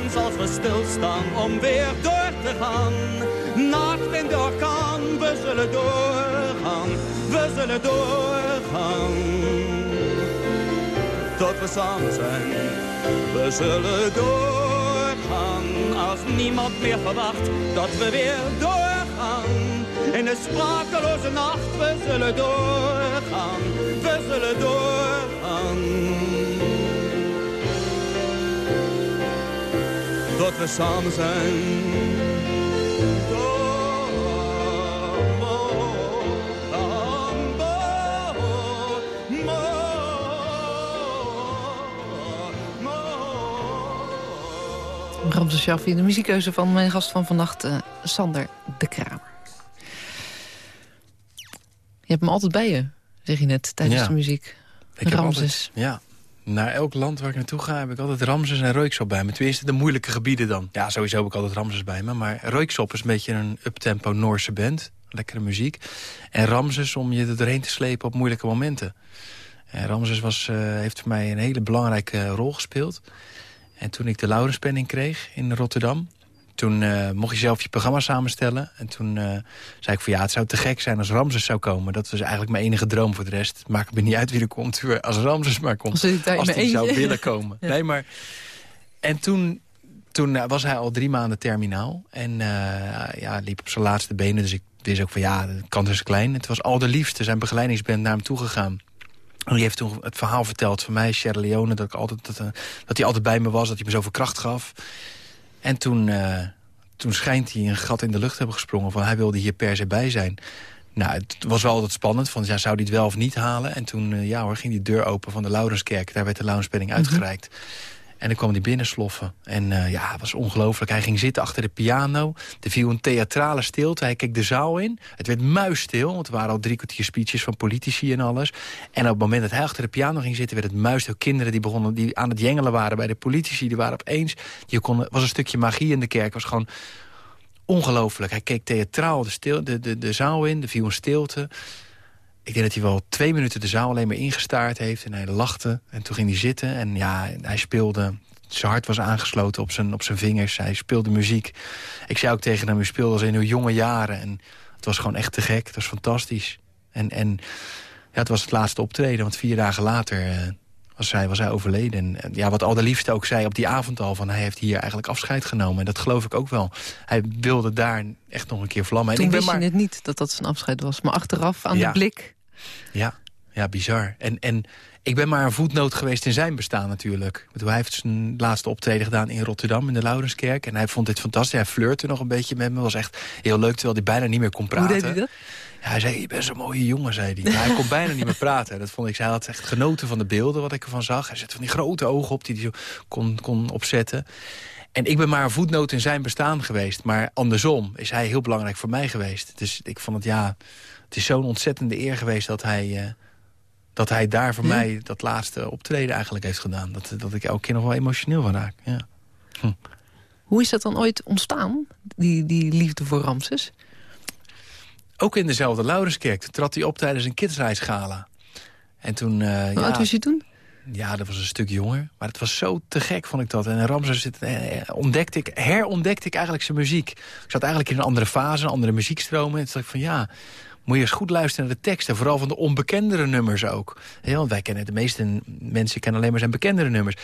Als we stilstaan om weer door te gaan. Nacht in de orkaan, we zullen doorgaan, we zullen doorgaan tot we samen zijn. We zullen doorgaan als niemand meer verwacht dat we weer doorgaan. In de sprakeloze nacht, we zullen doorgaan, we zullen doorgaan. Tot we samen zijn. Ramse Shaffi, de muziekkeuze van mijn gast van vannacht, uh, Sander de Kramer. Je hebt hem altijd bij je, zeg je net, tijdens de muziek. Ik Ramses. Altijd, ja, naar elk land waar ik naartoe ga heb ik altijd Ramses en Rooksop bij me. Tenminste, de moeilijke gebieden dan. Ja, sowieso heb ik altijd Ramses bij me. Maar Rooksop is een beetje een uptempo Noorse band. Lekkere muziek. En Ramses om je er doorheen te slepen op moeilijke momenten. En Ramses was, uh, heeft voor mij een hele belangrijke rol gespeeld. En toen ik de Laurenspenning kreeg in Rotterdam... toen uh, mocht je zelf je programma samenstellen. En toen uh, zei ik van ja, het zou te gek zijn als Ramses zou komen. Dat was eigenlijk mijn enige droom voor de rest. Maakt me niet uit wie er komt, als Ramses maar komt. Als, hij zou willen komen. Nee, maar... En toen, toen eh, was hij al drie maanden terminaal. En ja, liep op zijn laatste benen. Dus ik wist ook van ja, de kans is klein. Het was al de liefste, zijn begeleidingsband naar hem toegegaan. En die heeft toen het verhaal verteld van mij, Sierra Leone... dat, ik altijd, dat, dat hij altijd bij me was, dat hij me zoveel kracht gaf. En toen, uh, toen schijnt hij een gat in de lucht hebben gesprongen... van hij wilde hier per se bij zijn. Nou, het was wel altijd spannend, van ja, zou hij het wel of niet halen? En toen uh, ja, hoor, ging die deur open van de Laurenskerk. Daar werd de Laurenspenning mhm. uitgereikt. En dan kwam hij binnen sloffen. En uh, ja, het was ongelooflijk. Hij ging zitten achter de piano. Er viel een theatrale stilte. Hij keek de zaal in. Het werd muisstil, want er waren al drie kwartier speeches van politici en alles. En op het moment dat hij achter de piano ging zitten... werd het muisstil. Kinderen die, begonnen, die aan het jengelen waren bij de politici, die waren opeens... Je kon, was een stukje magie in de kerk. was gewoon ongelooflijk. Hij keek theatraal de, stil, de, de, de zaal in. Er viel een stilte. Ik denk dat hij wel twee minuten de zaal alleen maar ingestaard heeft. En hij lachte. En toen ging hij zitten. En ja, hij speelde. Zijn hart was aangesloten op zijn, op zijn vingers. Hij speelde muziek. Ik zei ook tegen hem, u speelde als in uw jonge jaren. En het was gewoon echt te gek. Het was fantastisch. En, en ja, het was het laatste optreden. Want vier dagen later uh, was, hij, was hij overleden. En ja, wat al de liefste ook zei op die avond al... van hij heeft hier eigenlijk afscheid genomen. En dat geloof ik ook wel. Hij wilde daar echt nog een keer vlammen. Toen en ik wist je het niet dat dat zijn afscheid was. Maar achteraf aan de blik ja, ja bizar. En, en ik ben maar een voetnoot geweest in zijn bestaan natuurlijk. Hij heeft zijn laatste optreden gedaan in Rotterdam, in de Laurenskerk. En hij vond dit fantastisch. Hij flirte nog een beetje met me. was echt heel leuk, terwijl hij bijna niet meer kon praten. Hoe deed hij dat? Hij zei, je bent zo'n mooie jongen, zei hij. Maar hij kon bijna niet meer praten. Dat vond ik, hij had echt genoten van de beelden wat ik ervan zag. Hij zette van die grote ogen op die hij kon, kon opzetten. En ik ben maar een voetnoot in zijn bestaan geweest. Maar andersom is hij heel belangrijk voor mij geweest. Dus ik vond het, ja het is zo'n ontzettende eer geweest dat hij, uh, dat hij daar voor mij dat laatste optreden eigenlijk heeft gedaan. Dat, dat ik elke keer nog wel emotioneel van raak. Ja. Hm. Hoe is dat dan ooit ontstaan, die, die liefde voor Ramses? Ook in dezelfde Laurenskerk. Toen trad hij op tijdens een kidsreisgala. En toen... Uh, Hoe ja, oud was hij toen? Ja, dat was een stuk jonger. Maar het was zo te gek, vond ik dat. En Ramses eh, ontdekte ik, herontdekte ik eigenlijk zijn muziek. Ik zat eigenlijk in een andere fase, een andere muziekstromen. En toen dacht ik van ja, moet je eens goed luisteren naar de teksten. Vooral van de onbekendere nummers ook. Ja, want wij kennen, de meeste mensen kennen alleen maar zijn bekendere nummers.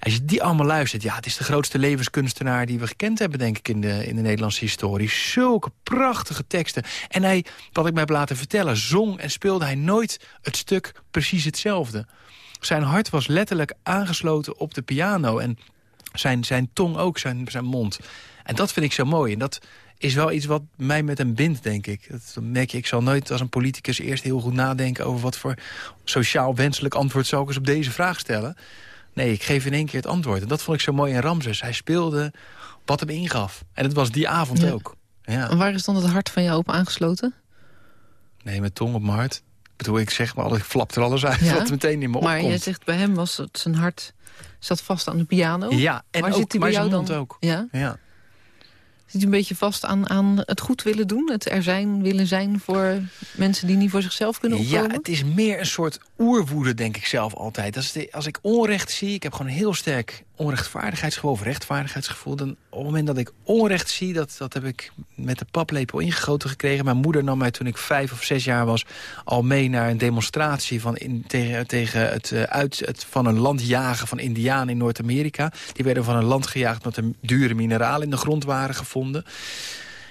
Als je die allemaal luistert, ja, het is de grootste levenskunstenaar die we gekend hebben, denk ik, in de, in de Nederlandse historie. Zulke prachtige teksten. En hij, wat ik mij heb laten vertellen, zong en speelde hij nooit het stuk precies hetzelfde. Zijn hart was letterlijk aangesloten op de piano en zijn, zijn tong ook, zijn, zijn mond. En dat vind ik zo mooi. En dat is wel iets wat mij met hem bindt, denk ik. Dat merk je, ik zal nooit als een politicus eerst heel goed nadenken... over wat voor sociaal wenselijk antwoord zou ik eens op deze vraag stellen. Nee, ik geef in één keer het antwoord. En dat vond ik zo mooi in Ramses. Hij speelde wat hem ingaf. En het was die avond ook. Ja. En waar is dan het hart van jou op aangesloten? Nee, met tong op mijn hart. Ik bedoel, ik zeg maar, ik flap er alles uit wat meteen in me maar opkomt. Maar je zegt, bij hem was het zijn hart zat vast aan de piano. Ja, en waar ook, zit hij bij jou dan? ook. Ja? ja. Zit een beetje vast aan, aan het goed willen doen? Het er zijn, willen zijn voor mensen die niet voor zichzelf kunnen opkomen? Ja, het is meer een soort oerwoede, denk ik zelf altijd. Als, de, als ik onrecht zie, ik heb gewoon heel sterk onrechtvaardigheidsgevoel... of rechtvaardigheidsgevoel. Dan, op het moment dat ik onrecht zie, dat, dat heb ik met de paplepel ingegoten gekregen. Mijn moeder nam mij toen ik vijf of zes jaar was... al mee naar een demonstratie van in, tegen, tegen het, uh, uit, het van een land jagen van indianen in Noord-Amerika. Die werden van een land gejaagd omdat er dure mineralen in de grond waren gevonden.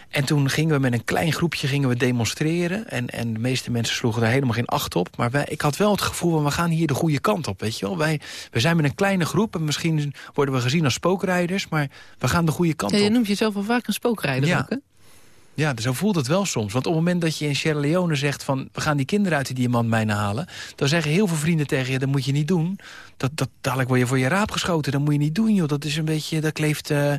En toen gingen we met een klein groepje gingen we demonstreren. En, en de meeste mensen sloegen daar helemaal geen acht op. Maar wij, ik had wel het gevoel van we gaan hier de goede kant op. Weet je wel? Wij, we zijn met een kleine groep en misschien worden we gezien als spookrijders. Maar we gaan de goede kant ja, je op. Je noemt jezelf wel vaak een spookrijder ja. ook, hè? Ja, zo voelt het wel soms. Want op het moment dat je in Sierra Leone zegt van... we gaan die kinderen uit de diamantmijnen halen... dan zeggen heel veel vrienden tegen je, dat moet je niet doen. Dat, dat, dadelijk word je voor je raap geschoten. Dat moet je niet doen, joh. Dat is een beetje, dat kleeft, uh,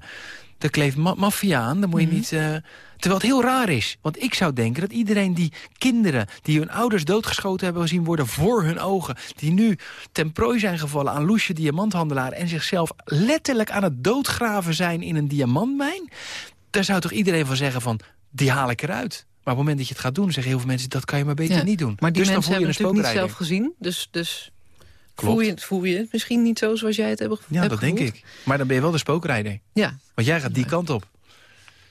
dat kleeft ma maffia aan. Dat moet je mm -hmm. niet... Uh, Terwijl het heel raar is. Want ik zou denken dat iedereen die kinderen... die hun ouders doodgeschoten hebben gezien worden voor hun ogen... die nu ten prooi zijn gevallen aan loesje diamanthandelaar... en zichzelf letterlijk aan het doodgraven zijn in een diamantmijn... daar zou toch iedereen van zeggen van... die haal ik eruit. Maar op het moment dat je het gaat doen, zeggen heel veel mensen... dat kan je maar beter ja, niet doen. Maar die dus mensen dan voel je hebben het natuurlijk niet zelf gezien. Dus, dus voel, je, voel je het misschien niet zo zoals jij het hebt Ja, dat denk ik. Maar dan ben je wel de spookrijder. Ja, Want jij gaat die kant op.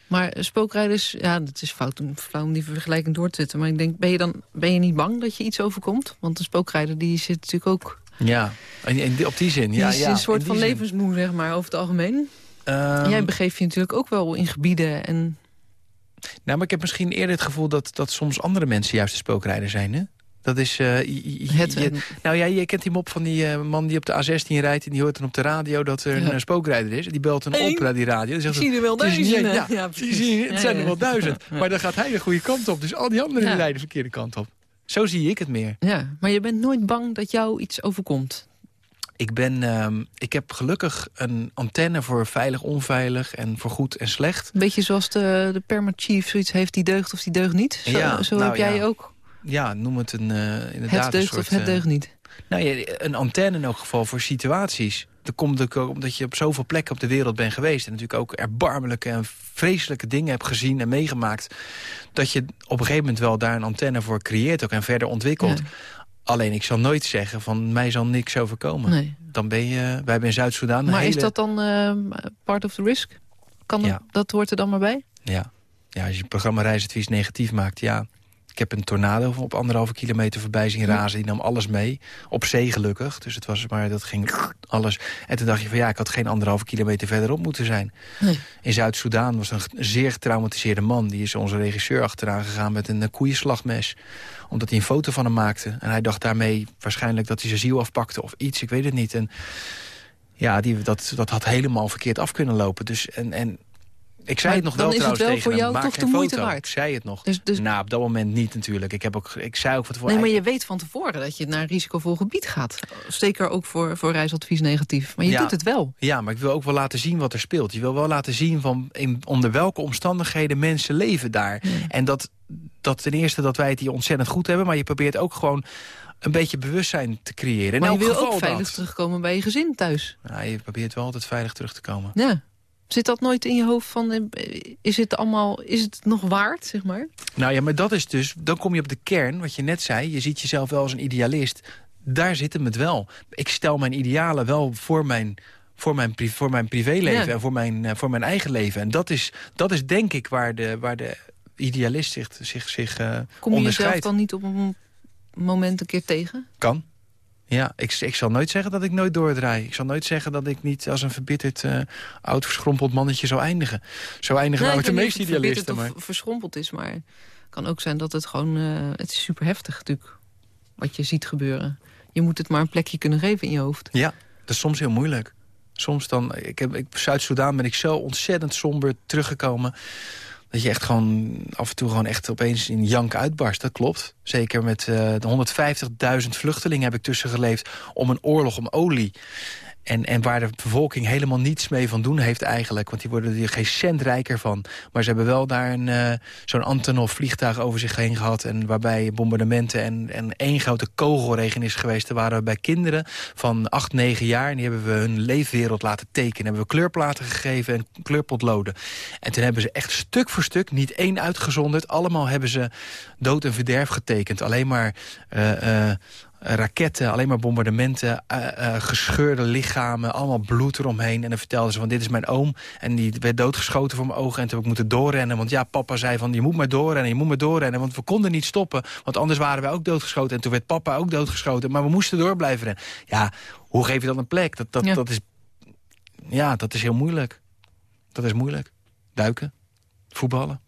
maar spookrijders, ja, het is fout om, flauw om die vergelijking door te zetten. Maar ik denk, ben je dan ben je niet bang dat je iets overkomt? Want een spookrijder die zit natuurlijk ook... Ja, in, in- op die zin. Die Ja, is ja, een soort van zin. levensmoe, zeg maar, over het algemeen. Ehm, Jij begeeft je natuurlijk ook wel in gebieden en... Nou, maar ik heb misschien eerder het gevoel dat, dat soms andere mensen juist de spookrijder zijn, hè? Dat is... je- je- Het, je- nou ja, je kent die mop van die eh, man die op de A16 rijdt... en die hoort dan op de radio dat er Ja. een eh, spookrijder is. Die belt dan Eén. op naar die radio. Die zegt Ik zie er wel één." Ja, Ja, zie- het zijn er wel duizend. Maar dan gaat hij de goede kant op. Dus al die anderen rijden de verkeerde kant op. Zo zie ik het meer. Ja, maar je bent nooit bang dat jou iets overkomt. Ik, ben, ehm, ik heb gelukkig een antenne voor veilig, onveilig en voor goed en slecht. Een beetje zoals de, de permachief zoiets heeft die deugt of die deugt niet. Zo, Ja, zo nou heb jij ja. ook. Ja, noem het een, eh inderdaad Het een deugt soort... of het eh, deugt niet. Nou ja, een antenne in elk geval voor situaties. Dat komt ook omdat je op zoveel plekken op de wereld bent geweest... en natuurlijk ook erbarmelijke en vreselijke dingen hebt gezien en meegemaakt... dat je op een gegeven moment wel daar een antenne voor creëert ook en verder ontwikkelt. Ja. Alleen ik zal nooit zeggen van mij zal niks overkomen. Nee. Dan ben je, wij hebben in Zuid-Soedan... Maar is dat dan eh, part of the risk? Kan Ja. Dat hoort er dan maar bij? Ja. ja, als je programma Reisadvies negatief maakt, ja. Ik heb een tornado op anderhalve kilometer voorbij zien razen. Die nam alles mee. Op zee gelukkig. Dus het was maar, dat ging alles. En toen dacht je van ja, ik had geen anderhalve kilometer verderop moeten zijn. Nee. In Zuid-Soedan was een zeer getraumatiseerde man. Die is onze regisseur achteraan gegaan met een eh, koeienslagmes. Omdat hij een foto van hem maakte. En hij dacht daarmee waarschijnlijk dat hij zijn ziel afpakte of iets. Ik weet het niet. En ja, die, dat, dat had helemaal verkeerd af kunnen lopen. Dus en, en ik zei Maar het nog wel trouwens wel tegen voor jou toch de moeite foto. waard. Ik zei het nog. Dus, dus, Nou, op dat moment niet natuurlijk. Ik, heb ook, ik zei ook wat voor. nee, maar je weet van tevoren dat je naar een risicovol gebied gaat. Zeker ook voor, voor reisadvies negatief. Maar je Ja. doet het wel. Ja, maar ik wil ook wel laten zien wat er speelt. Je wil wel laten zien van in, onder welke omstandigheden mensen leven daar. En dat, dat ten eerste dat wij het hier ontzettend goed hebben... maar je probeert ook gewoon een beetje bewustzijn te creëren. Maar je wil ook veilig dat. terugkomen bij je gezin thuis. Ja, je probeert wel altijd veilig terug te komen. Ja. Zit dat nooit in je hoofd van, is het allemaal, is het nog waard, zeg maar? Nou ja, maar dat is dus, dan kom je op de kern, wat je net zei. Je ziet jezelf wel als een idealist. Daar zit hem het wel. Ik stel mijn idealen wel voor mijn, voor mijn, voor mijn privéleven en voor mijn, eh, voor mijn eigen leven. En dat is, dat is denk ik waar de, waar de idealist zich, zich, zich uh, Kom je jezelf dan niet op een moment een keer tegen? Kan. Ja, ik, ik zal nooit zeggen dat ik nooit doordraai. Ik zal nooit zeggen dat ik niet als een verbitterd, uh, oud, verschrompeld mannetje zou eindigen. Zo eindigen nee, de meeste idealisten. Maar... of verschrompeld is, maar het kan ook zijn dat het gewoon... Uh, het is super heftig natuurlijk, wat je ziet gebeuren. Je moet het maar een plekje kunnen geven in je hoofd. Ja, dat is soms heel moeilijk. Soms dan, ik heb, ik, Zuid-Soedan ben ik zo ontzettend somber teruggekomen dat je echt gewoon af en toe gewoon echt opeens in jank uitbarst. Dat klopt. Zeker met uh, de 150.000 vluchtelingen heb ik tussen geleefd... om een oorlog om olie. En, en waar de bevolking helemaal niets mee van doen heeft eigenlijk. Want die worden er geen cent rijker van. Maar ze hebben wel daar een uh, zo'n Antonov vliegtuig over zich heen gehad. En waarbij bombardementen en, en één grote kogelregen is geweest. Er waren we bij kinderen van 8, 9 jaar. En die hebben we hun leefwereld laten tekenen. Hebben we kleurplaten gegeven en kleurpotloden. En toen hebben ze echt stuk voor stuk, niet één uitgezonderd. Allemaal hebben ze dood en verderf getekend. Alleen maar... Uh, raketten, alleen maar bombardementen, uh, gescheurde lichamen, allemaal bloed eromheen. En dan vertelden ze van dit is mijn oom en die werd doodgeschoten voor mijn ogen. En toen heb ik moeten doorrennen, want ja, papa zei van je moet maar doorrennen, je moet maar doorrennen. Want we konden niet stoppen, want anders waren wij ook doodgeschoten. En toen werd papa ook doodgeschoten, maar we moesten door blijven rennen. Ja, hoe geef je dan een plek? Dat, dat, dat is, ja, dat is heel moeilijk. Dat is moeilijk. Duiken, voetballen.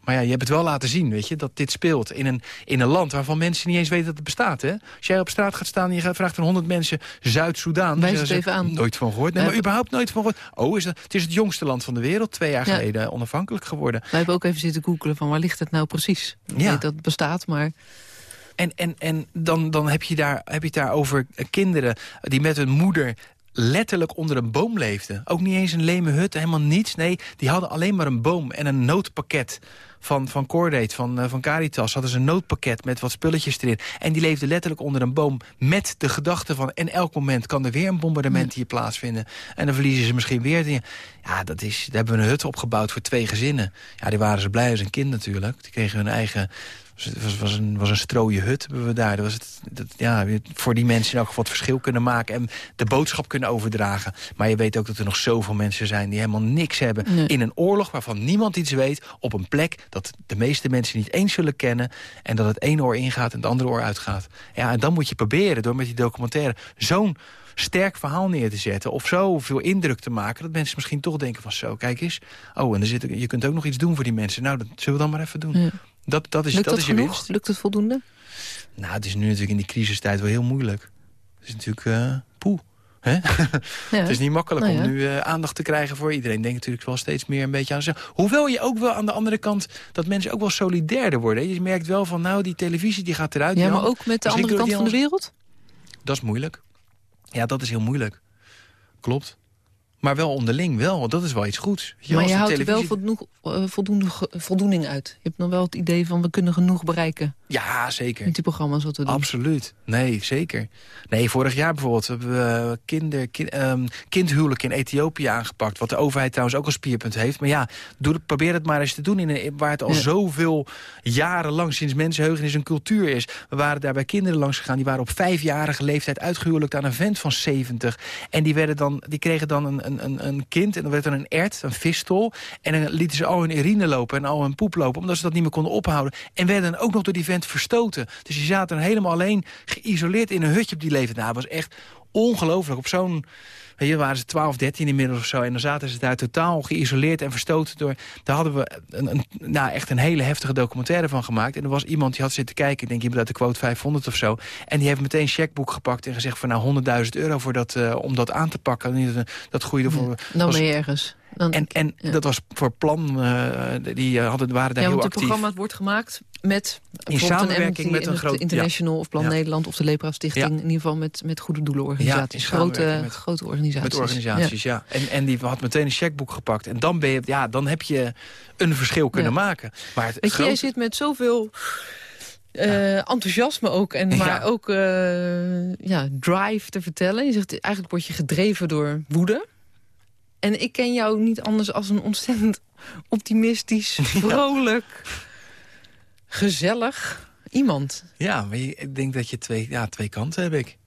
Maar ja, je hebt het wel laten zien, weet je, dat dit speelt in een, in een land waarvan mensen niet eens weten dat het bestaat. Hè? Als jij op straat gaat staan en je vraagt aan 100 mensen Zuid-Soedan. Wijs het even aan. Nooit van gehoord. Nee, maar überhaupt nooit van gehoord. Oh, is dat, het is het jongste land van de wereld, twee jaar geleden onafhankelijk geworden. Wij hebben ook even zitten googelen van waar ligt het nou precies. Ik ja. weet dat het bestaat, maar... En, en, en dan, dan heb, je daar, heb je het daar over kinderen die met hun moeder letterlijk onder een boom leefden. Ook niet eens een leme hut, helemaal niets. Nee, die hadden alleen maar een boom en een noodpakket van, van Cordate, van, uh, van Caritas... hadden ze een noodpakket met wat spulletjes erin. En die leefde letterlijk onder een boom met de gedachte van... en elk moment kan er weer een bombardement hier plaatsvinden. En dan verliezen ze misschien weer... Ja, dat is, daar hebben we een hut opgebouwd voor twee gezinnen. Ja, die waren ze blij als een kind natuurlijk. Die kregen hun eigen het was, was, een, was een strooie hut hebben we daar. Dat was het, dat, ja, voor die mensen in elk geval het verschil kunnen maken... en de boodschap kunnen overdragen. Maar je weet ook dat er nog zoveel mensen zijn... die helemaal niks hebben in een oorlog waarvan niemand iets weet... op een plek dat de meeste mensen niet eens zullen kennen... en dat het ene oor ingaat en het andere oor uitgaat. Ja, en dan moet je proberen door met die documentaire... zo'n sterk verhaal neer te zetten... of zoveel indruk te maken dat mensen misschien toch denken van... zo, kijk eens, oh, en er zit, je kunt ook nog iets doen voor die mensen. Nou, dat zullen we dan maar even doen. Ja. Dat, dat is, Lukt dat, is winst. Lukt het voldoende? Nou, het is nu natuurlijk in die crisistijd wel heel moeilijk. Het is natuurlijk uh, poe. Hè? het is niet makkelijk nou om nu uh, aandacht te krijgen voor iedereen. Denkt natuurlijk wel steeds meer een beetje aan zichzelf. Hoewel je ook wel aan de andere kant... dat mensen ook wel solidairder worden. Je merkt wel van, nou, die televisie die gaat eruit. Ja, maar ook met de andere kant van de wereld? Dat is moeilijk. Ja, dat is heel moeilijk. Klopt. Maar wel onderling wel, dat is wel iets goeds. Je, maar je houdt er wel voldoende, uh, voldoende voldoening uit. Je hebt nog wel het idee van we kunnen genoeg bereiken. Ja, zeker. Met die programma's wat we doen. Absoluut. Nee, zeker. Nee, vorig jaar bijvoorbeeld hebben we kinder, kind, um, kindhuwelijk in Ethiopië aangepakt. Wat de overheid trouwens ook een spierpunt heeft. Maar ja, doe, probeer het maar eens te doen in een, waar het al zoveel jaren lang sinds mensenheugenis een cultuur is. We waren daar bij kinderen langs gegaan. Die waren op vijfjarige leeftijd uitgehuwelijkt aan een vent van 70. En die, werden dan, die kregen dan een een, een, kind en dan werd er een ert, een vistol. En dan lieten ze al hun urine lopen en al hun poep lopen... omdat ze dat niet meer konden ophouden. En werden ook nog door die vent verstoten. Dus die zaten helemaal alleen geïsoleerd in een hutje op die leeftijd. Nou, dat was echt ongelooflijk. Op zo'n Weet waren ze 12, 13 inmiddels of zo. En dan zaten ze daar totaal geïsoleerd en verstoten door... Daar hadden we een, een, nou, echt een hele heftige documentaire van gemaakt. En er was iemand die had zitten kijken. Ik denk iemand uit de quote 500 of zo. En die heeft meteen een checkboek gepakt en gezegd van nou 100.000 euro voor dat, uh, om dat aan te pakken. Dat, dat goede ervoor. Ja, dan ben je ergens. Dan, en en dat was voor plan, uh, die hadden, waren daar ja, heel actief. het programma wordt gemaakt met in samenwerking met een groot International of Plan Nederland of de Lepra Stichting. In ieder geval met, met goede doelenorganisaties. grote, met, grote organisaties. Met organisaties, ja. En, en die had meteen een checkboek gepakt. En dan, ben je, ja, dan heb je een verschil kunnen maken. Maar het Weet je, jij zit met zoveel... Uh, enthousiasme ook, en, maar ook uh, ja, drive te vertellen. Je zegt, eigenlijk word je gedreven door woede. En ik ken jou niet anders als een ontzettend optimistisch, vrolijk, gezellig iemand. Ja, maar ik denk dat je twee, ja, twee kanten heb ik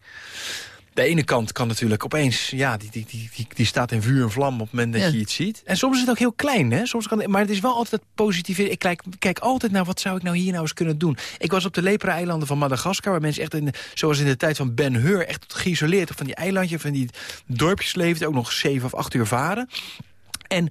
de ene kant kan natuurlijk opeens... ja, die, die, die, die, staat in vuur en vlam op het moment dat je iets ziet. En soms is het ook heel klein, hè? Soms kan, maar het is wel altijd positief. Ik kijk, kijk altijd naar wat zou ik nou hier nou eens kunnen doen. Ik was op de Lepra-eilanden van Madagaskar... waar mensen echt, in zoals in de tijd van Ben Hur... echt geïsoleerd van die eilandje, van die dorpjes leefden. Ook nog zeven of acht uur varen. En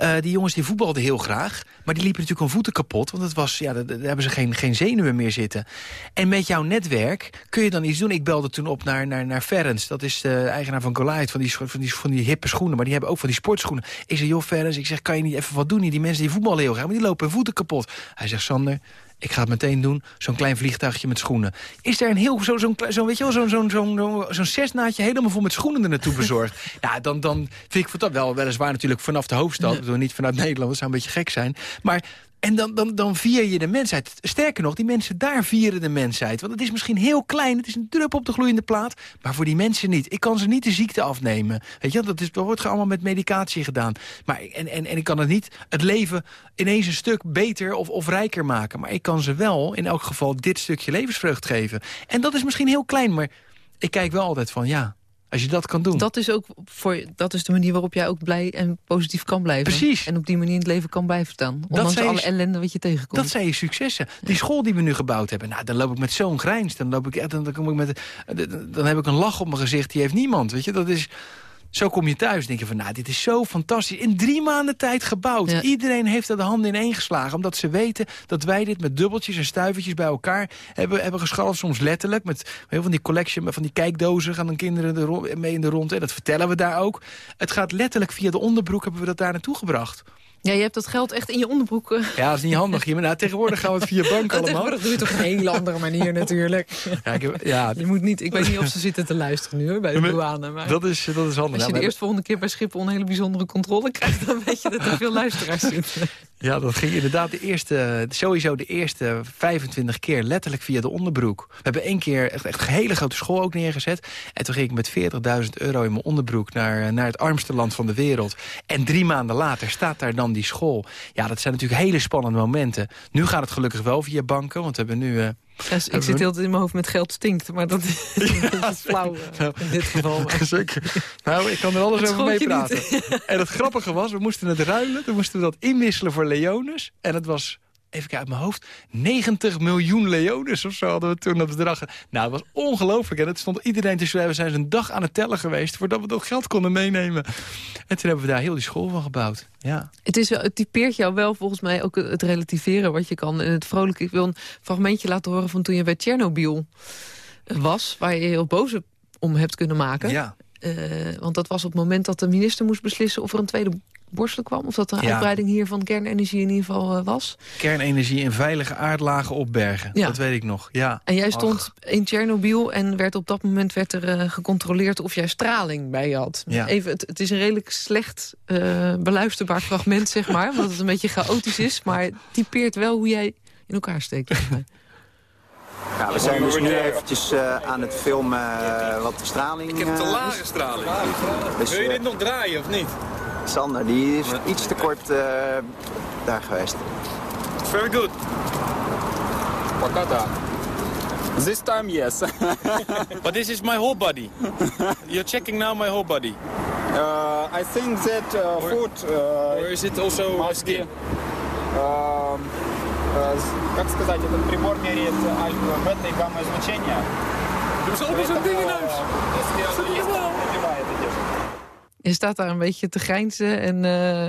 uh, die jongens die voetbalden heel graag. Maar die liepen natuurlijk hun voeten kapot. Want het was, ja, daar, hebben ze geen, geen zenuwen meer zitten. En met jouw netwerk kun je dan iets doen. Ik belde toen op naar, naar, naar Ferens. Dat is de eigenaar van Goliath. Van die, van, die, van die hippe schoenen. Maar die hebben ook van die sportschoenen. Ik zeg, joh Ferens, ik zeg, kan je niet even wat doen? Die mensen die voetballen heel graag. Maar die lopen hun voeten kapot. Hij zegt, Sander, ik ga het meteen doen. Zo'n klein vliegtuigje met schoenen. Is er een heel, zo'n zo, zo, weet je wel, zo'n zo'n zo'n zo'n zesnaadje helemaal vol met schoenen er naartoe bezorgd? ja, dan, dan vind ik dat wel weliswaar natuurlijk vanaf de hoofdstad. Nee. Niet vanuit Nederland, dat zou een beetje gek zijn. Maar en dan, dan, dan vier je de mensheid. Sterker nog, die mensen daar vieren de mensheid. Want het is misschien heel klein, het is een drup op de gloeiende plaat... maar voor die mensen niet. Ik kan ze niet de ziekte afnemen. Weet je, dat, is, dat wordt allemaal met medicatie gedaan. Maar, en, en, en ik kan het niet het leven ineens een stuk beter of, of rijker maken. Maar ik kan ze wel in elk geval dit stukje levensvreugd geven. En dat is misschien heel klein, maar ik kijk wel altijd van... ja, als je dat kan doen. Dat is, ook voor, dat is de manier waarop jij ook blij en positief kan blijven. Precies. En op die manier in het leven kan blijven staan. Ondanks alle ellende wat je tegenkomt. Dat zijn je successen. Die school die we nu gebouwd hebben. Nou, dan loop ik met zo'n grijns. Dan, loop ik, dan, dan, kom ik met, dan heb ik een lach op mijn gezicht. Die heeft niemand. Weet je, dat is... Zo kom je thuis denk je van, nou, dit is zo fantastisch. In drie maanden tijd gebouwd. Iedereen heeft er de handen in geslagen. Omdat ze weten dat wij dit met dubbeltjes en stuivertjes bij elkaar hebben, hebben geschalfd. Soms letterlijk. Met heel van die collection, van die kijkdozen gaan dan kinderen er mee in de rond. En dat vertellen we daar ook. Het gaat letterlijk via de onderbroek hebben we dat daar naartoe gebracht. Ja, je hebt dat geld echt in je onderbroek. Ja, dat is niet handig. Maar nou, tegenwoordig gaan we het via bank allemaal. Tegenwoordig doe je toch op een hele andere manier natuurlijk. Ja, ik, ja. Je moet niet, ik weet niet of ze zitten te luisteren nu hoor, bij de douane. Maar dat, is, dat is handig. Als je de eerste volgende keer bij Schiphol een hele bijzondere controle krijgt... dan weet je dat er veel luisteraars zitten. Ja, dat ging inderdaad de eerste, sowieso de eerste 25 keer letterlijk via de onderbroek. We hebben één keer echt, echt een hele grote school ook neergezet. En toen ging ik met 40.000 euro in mijn onderbroek naar, naar het armste land van de wereld. En drie maanden later staat daar dan die school. Ja, dat zijn natuurlijk hele spannende momenten. Nu gaat het gelukkig wel via banken, want we hebben nu... Uh, ja, ik zit heel in mijn hoofd met geld stinkt, maar dat is, ja, flauw uh, in dit geval. Zeker. Nou, ik kan er alles over meepraten. En het grappige was, we moesten het ruilen. Toen moesten we dat inwisselen voor Leones. En het was even kijken uit mijn hoofd, 90 miljoen leones of zo hadden we toen op bedrag. Nou, dat was ongelooflijk. En het stond iedereen te schrijven. We zijn een dag aan het tellen geweest voordat we dat geld konden meenemen. En toen hebben we daar heel die school van gebouwd. Ja. Het, is, het typeert jou wel volgens mij ook het relativeren wat je kan. En het vrolijke. Ik wil een fragmentje laten horen van toen je bij Tsjernobyl was. Waar je heel boos om hebt kunnen maken. Ja. Uh, want dat was op het moment dat de minister moest beslissen... of er een tweede borstel kwam? Of dat een uitbreiding hier van kernenergie in ieder geval uh, was? Kernenergie in veilige aardlagen opbergen. Ja. Dat weet ik nog, ja. En jij stond in Tsjernobyl en werd op dat moment werd er uh, gecontroleerd of jij straling bij je had. Ja. Even, het, het, is een redelijk slecht uh, beluisterbaar fragment, zeg maar. Omdat het een beetje chaotisch is. Maar het typeert wel hoe jij in elkaar steekt. Ja, we zijn dus nu eventjes uh, aan het filmen uh, wat de straling Ik heb een te lage straling. Dus, Wil je dit nog draaien of niet? Sander, die is iets te kort uh, daar geweest. Very good. Wakata. This time, yes. But this is my whole body. You're checking now my whole body. Uh, I think that uh, food... Uh, or is it also my skin? Uh, как сказать, этот прибор меряет бета и гамма-излучение. Dus allemaal zo'n ding in huis. Если, je staat daar een beetje te grijnzen en... Uh,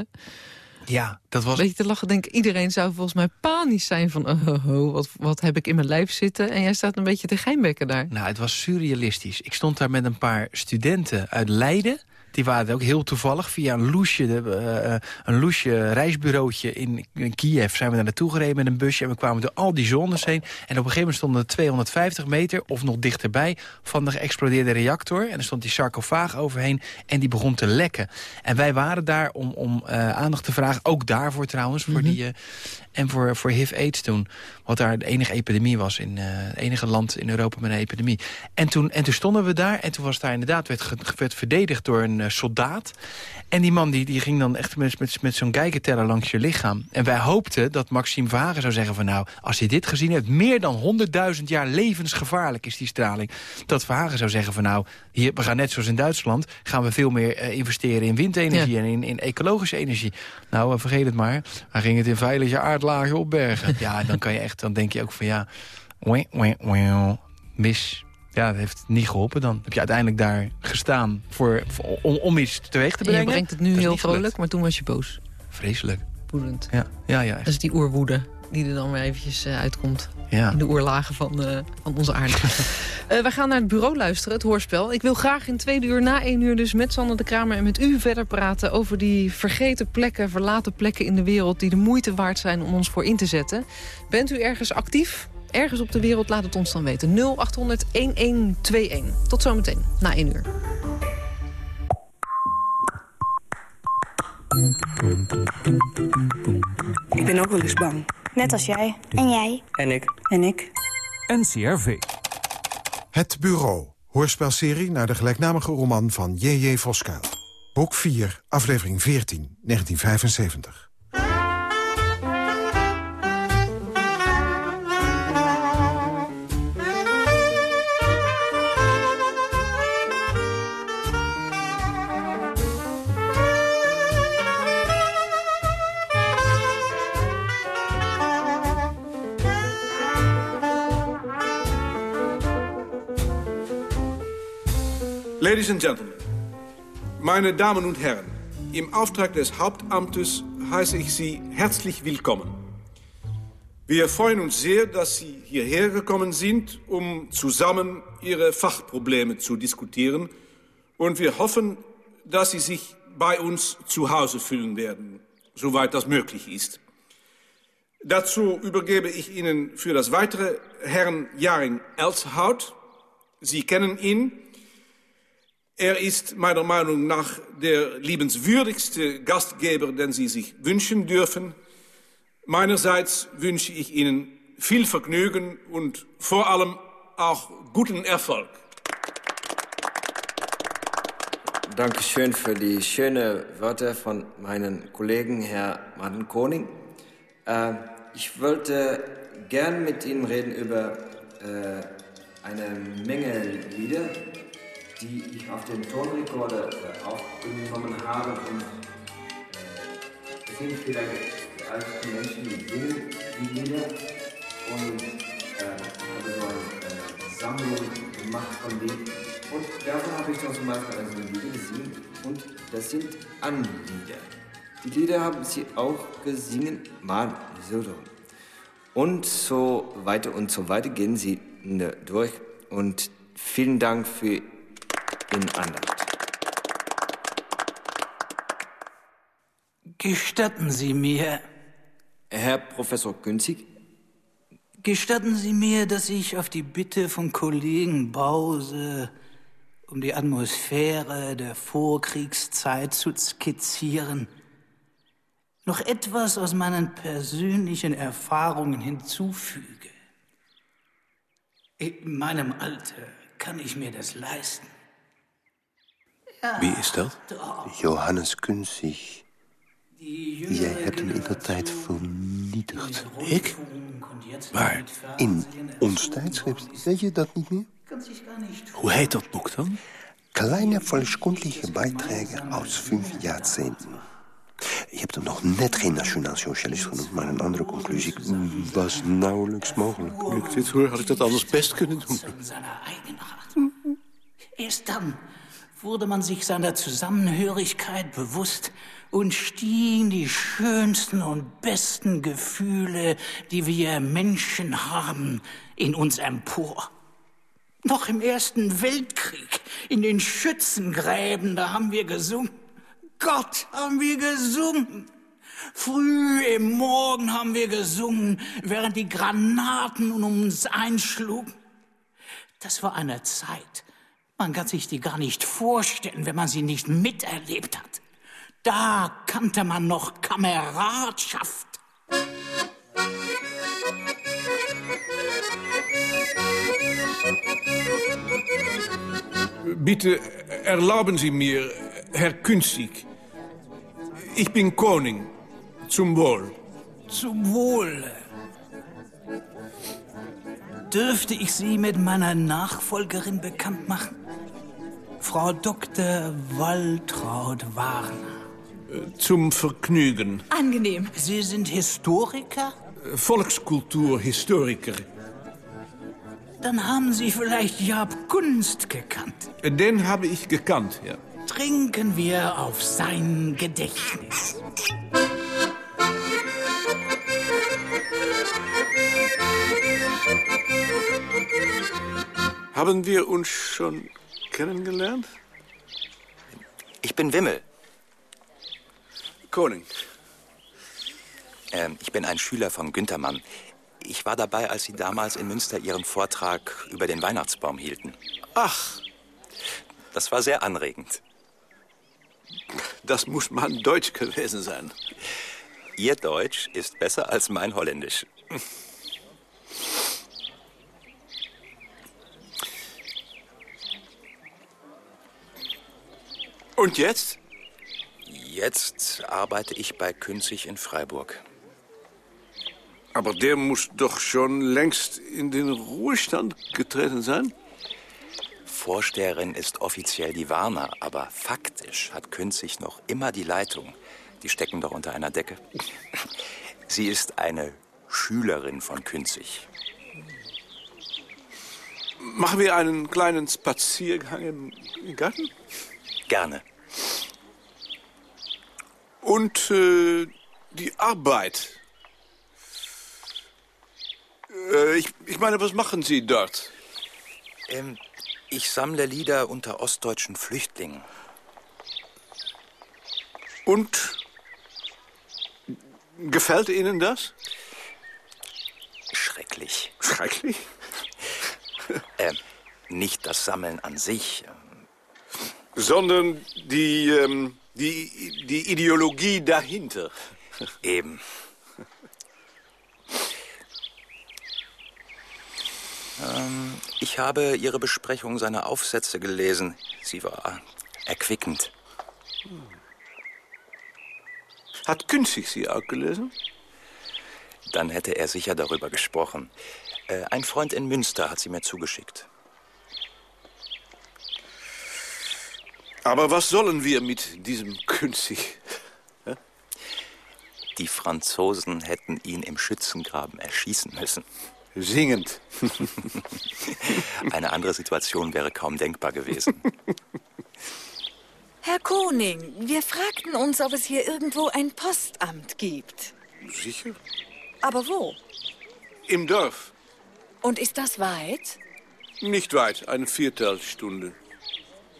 ja, dat was... Een beetje te lachen. Denk, iedereen zou volgens mij panisch zijn van... Oh, oh, oh, wat, wat heb ik in mijn lijf zitten? En jij staat een beetje te geinbekken daar. Nou, het was surrealistisch. Ik stond daar met een paar studenten uit Leiden... Die waren ook heel toevallig via een loesje, uh, een loesje reisbureautje in, in, Kiev... zijn we daar naartoe gereden met een busje en we kwamen door al die zones heen. En op een gegeven moment stonden we 250 meter of nog dichterbij... van de geëxplodeerde reactor. En er stond die sarcofaag overheen en die begon te lekken. En wij waren daar om, om uh, aandacht te vragen, ook daarvoor trouwens... voor mm -hmm. die, en voor, voor HIV-AIDS toen. Wat daar de enige epidemie was. In het enige land in Europa met een epidemie. En toen, en toen stonden we daar. En toen was daar inderdaad werd, werd verdedigd door een een soldaat. En die man die, die ging dan echt met, met, met zo'n kijkerteller langs je lichaam. En wij hoopten dat Maxime Verhagen zou zeggen van... nou, als je dit gezien hebt, meer dan 100.000 jaar levensgevaarlijk is die straling. Dat Verhagen zou zeggen van nou, hier, we gaan net zoals in Duitsland... gaan we veel meer uh, investeren in windenergie en in, in, ecologische energie. Nou, uh, vergeet het maar. Dan ging het in veilige aardlagen opbergen. ja, dan kan je echt, dan denk je ook van ja... mis, ja, dat heeft niet geholpen. Dan heb je uiteindelijk daar gestaan voor, om, om iets teweeg te brengen. je brengt het nu heel vrolijk, maar toen was je boos. Vreselijk. Woedend. Ja, ja, ja. Dat is die oerwoede die er dan weer eventjes uh, uitkomt. Ja. In de oerlagen van, uh, van onze aarde. uh, we gaan naar het bureau luisteren, het hoorspel. Ik wil graag in tweede uur, na één uur dus met Sander de Kramer en met u verder praten... over die vergeten plekken, verlaten plekken in de wereld... die de moeite waard zijn om ons voor in te zetten. Bent u ergens actief? Ergens op de wereld, laat het ons dan weten. 0800 1121. Tot zometeen, na 1 uur. Ik ben ook wel eens bang. Net als jij. En jij. En ik. En ik. NCRV. Het Bureau. Hoorspelserie naar de gelijknamige roman van J.J. Voskuil. Boek 4, aflevering 14, 1975. Ladies and Gentlemen, meine Damen und Herren, im Auftrag des Hauptamtes heiße ich Sie herzlich willkommen. Wir freuen uns sehr, dass Sie hierher gekommen sind, um zusammen Ihre Fachprobleme zu diskutieren. Und wir hoffen, dass Sie sich bei uns zu Hause fühlen werden, soweit das möglich ist. Dazu übergebe ich Ihnen für das Weitere Herrn Jaring Elshout. Sie kennen ihn. Er ist meiner Meinung nach der liebenswürdigste Gastgeber, den Sie sich wünschen dürfen. Meinerseits wünsche ich Ihnen viel Vergnügen und vor allem auch guten Erfolg. Dankeschön für die schönen Worte von meinen Kollegen, Herr Martin Koning. Äh, ich wollte gern mit Ihnen reden über äh, eine Menge Lieder, die ich auf dem Tonrekorder äh, aufgenommen habe. Und äh, es sind vielleicht die Menschen, die singen die Lieder. Und äh, habe so eine äh, Sammlung gemacht von denen. Und davon habe ich zum Beispiel also ein Lied gesungen. Und das sind Anlieder. Die Lieder haben sie auch gesungen, mal so. Und so weiter und so weiter gehen sie durch. Und vielen Dank für in Andacht. Gestatten Sie mir... Herr Professor Günzig? Gestatten Sie mir, dass ich auf die Bitte von Kollegen Bause, um die Atmosphäre der Vorkriegszeit zu skizzieren, noch etwas aus meinen persönlichen Erfahrungen hinzufüge. In meinem Alter kann ich mir das leisten. Wie is dat? Johannes Kunzig. Jij hebt hem in de tijd vernietigd. Ik? Waar? In ons tijdschrift. Weet je dat niet meer? Hoe heet dat boek dan? Kleine volkskundliche Beiträge aus fünf Jahrzehnten. Je hebt hem nog net geen nationaal socialist genoemd... maar een andere conclusie was nauwelijks mogelijk. Nu ik dit hoor, had ik dat anders best kunnen doen. Eerst dan wurde man sich seiner Zusammenhörigkeit bewusst und stiegen die schönsten und besten Gefühle, die wir Menschen haben, in uns empor. Noch im Ersten Weltkrieg, in den Schützengräben, da haben wir gesungen. Gott, haben wir gesungen. Früh im Morgen haben wir gesungen, während die Granaten um uns einschlugen. Das war eine Zeit, man kann sich die gar nicht vorstellen, wenn man sie nicht miterlebt hat. Da kannte man noch Kameradschaft. Bitte erlauben Sie mir Herr Künzig, ich bin Koning. Zum Wohl. Zum Wohl. Dürfte ich Sie mit meiner Nachfolgerin bekannt machen? Frau Dr. Waltraud Warner. Zum Vergnügen. Angenehm. Sie sind Historiker? Volkskulturhistoriker. Dann haben Sie vielleicht Jab Kunst gekannt. Den habe ich gekannt, ja. Trinken wir auf sein Gedächtnis. Haben wir uns schon kennengelernt? Ich bin Wimmel. Koning. Ähm, ich bin ein Schüler von Günter Mann. Ich war dabei, als Sie damals in Münster Ihren Vortrag über den Weihnachtsbaum hielten. Ach. Das war sehr anregend. Das muss man Deutsch gewesen sein. Ihr Deutsch ist besser als mein Holländisch. Und jetzt? Jetzt arbeite ich bei Künzig in Freiburg. Aber der muss doch schon längst in den Ruhestand getreten sein? Vorsteherin ist offiziell die Warner, aber faktisch hat Künzig noch immer die Leitung. Die stecken doch unter einer Decke. Sie ist eine Schülerin von Künzig. Machen wir einen kleinen Spaziergang im Garten? Gerne. Und äh, die Arbeit. Äh, ich, ich meine, was machen Sie dort? Ähm, ich sammle Lieder unter ostdeutschen Flüchtlingen. Und gefällt Ihnen das? Schrecklich. Schrecklich? ähm, nicht das Sammeln an sich. Sondern die, ähm, die, die Ideologie dahinter. Eben. Ähm, ich habe Ihre Besprechung seiner Aufsätze gelesen. Sie war erquickend. Hat Künzig Sie auch gelesen? Dann hätte er sicher darüber gesprochen. Äh, ein Freund in Münster hat sie mir zugeschickt. Aber was sollen wir mit diesem Künzig? Die Franzosen hätten ihn im Schützengraben erschießen müssen. Singend. Eine andere Situation wäre kaum denkbar gewesen. Herr Koning, wir fragten uns, ob es hier irgendwo ein Postamt gibt. Sicher? Aber wo? Im Dorf. Und ist das weit? Nicht weit, eine Viertelstunde.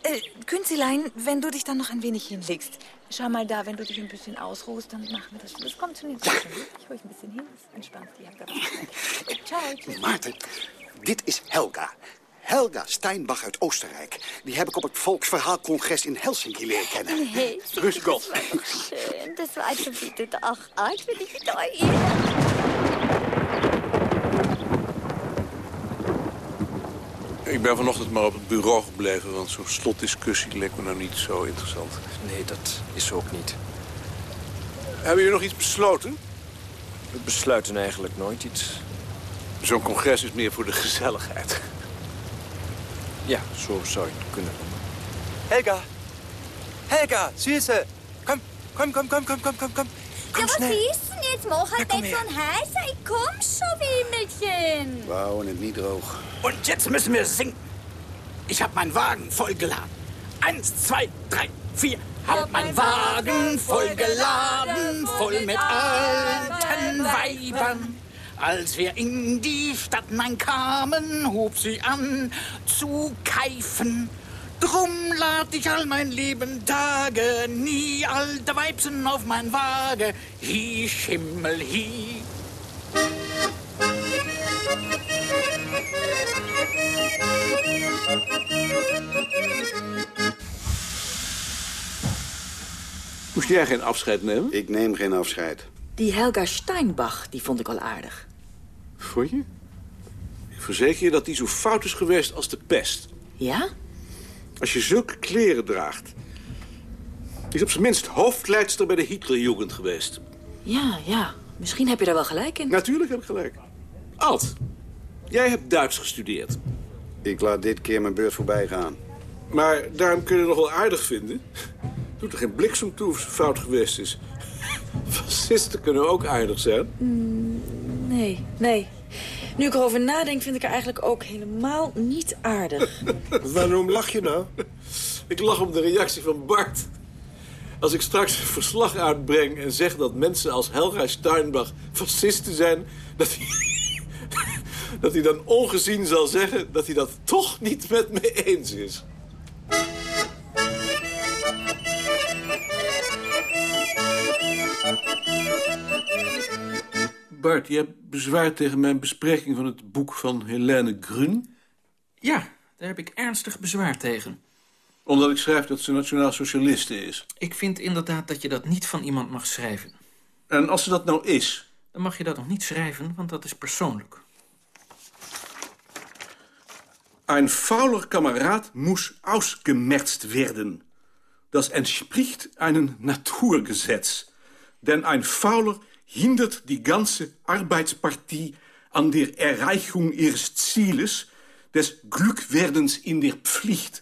Äh, Künzelein, wenn du dich dann noch ein wenig hinlegst. Schau mal da, wenn du dich ein bisschen ausruhst, dann machen wir das. Das kommt schon hin. Ja. Ich hol dich ein bisschen hin, das entspannt dich. Ciao. Tschüss. Maarten, dit is Helga. Helga Steinbach uit Oostenrijk. Die heb ik op het Volksverhaalcongres in Helsinki leren kennen. Nee, Grüß Gott. Das war doch schön. Das war also doch. Ah, ich will dich wieder ehren. Ik ben vanochtend maar op het bureau gebleven, want zo'n slotdiscussie leek me nou niet zo interessant. Nee, dat is ook niet. Hebben jullie nog iets besloten? We besluiten eigenlijk nooit iets. Zo'n congres is meer voor de gezelligheid. Ja, zo zou je het kunnen noemen. Helga! Helga, Süße! Komm, komm, komm, komm, komm, komm, komm, komm. Ja, was ist denn jetzt? Mach halt komm nicht so ein heißer. Ich komm schon, Wimmelchen. Het niet droog. Und jetzt müssen wir singen. Ich hab meinen Wagen vollgeladen. Eins, zwei, drei, vier. Hab meinen Wagen vollgeladen, voll mit alten Weibern. Als wir in die Stadt kamen, hob sie an zu keifen. Drum lad ich all mein Leben Tage nie alte Weibsen auf mein Wagen. Hi, Schimmel, hi. Moest jij geen afscheid nemen? Ik neem geen afscheid. Die Helga Steinbach, die vond ik al aardig. Vond je? Ik verzeker je dat die zo fout is geweest als de pest. Ja? Als je zulke kleren draagt... is op zijn minst hoofdleidster bij de Hitlerjugend geweest. Ja, ja. Misschien heb je daar wel gelijk in. Natuurlijk heb ik gelijk. Alt, jij hebt Duits gestudeerd. Ik laat dit keer mijn beurt voorbij gaan. Maar daarom kun je het nog wel aardig vinden. Doet er geen bliksem toe of fout geweest is. Fascisten kunnen ook aardig zijn. Mm, nee, nee. Nu ik erover nadenk, vind ik haar eigenlijk ook helemaal niet aardig. Waarom lach je nou? Ik lach om de reactie van Bart. Als ik straks een verslag uitbreng en zeg dat mensen als Helga Steinbach fascisten zijn... dat hij, dat hij dan ongezien zal zeggen dat hij dat toch niet met me eens is. Bart, je hebt bezwaar tegen mijn bespreking van het boek van Helene Grun. Ja, daar heb ik ernstig bezwaar tegen. Omdat ik schrijf dat ze nationaal socialiste is. Ik vind inderdaad dat je dat niet van iemand mag schrijven. En als ze dat nou is? Dan mag je dat nog niet schrijven, want dat is persoonlijk. Een fauler Kamerad muss ausgemerzt werden. Das entspricht einem Naturgesetz. Denn ein Fauler hindert die ganze Arbeitspartie an der Erreichung ihres Zieles, des Glückwerdens in der Pflicht.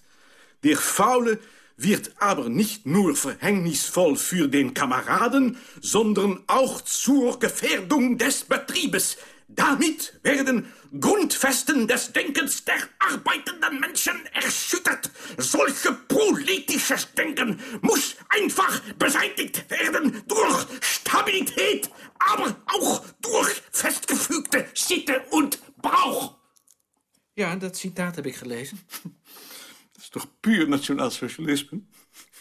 Der Faule wird aber nicht nur verhängnisvoll für den Kameraden, sondern auch zur Gefährdung des Betriebes. Damit werden Grundfesten des Denkens der arbeitenden Menschen erschüttert. Solche politisches Denken muss einfach beseitigt werden durch Stabilität, aber auch durch festgefügte Sitte und Brauch. Ja, dat citaat heb ik gelezen. Dat is toch puur nationaal socialisme?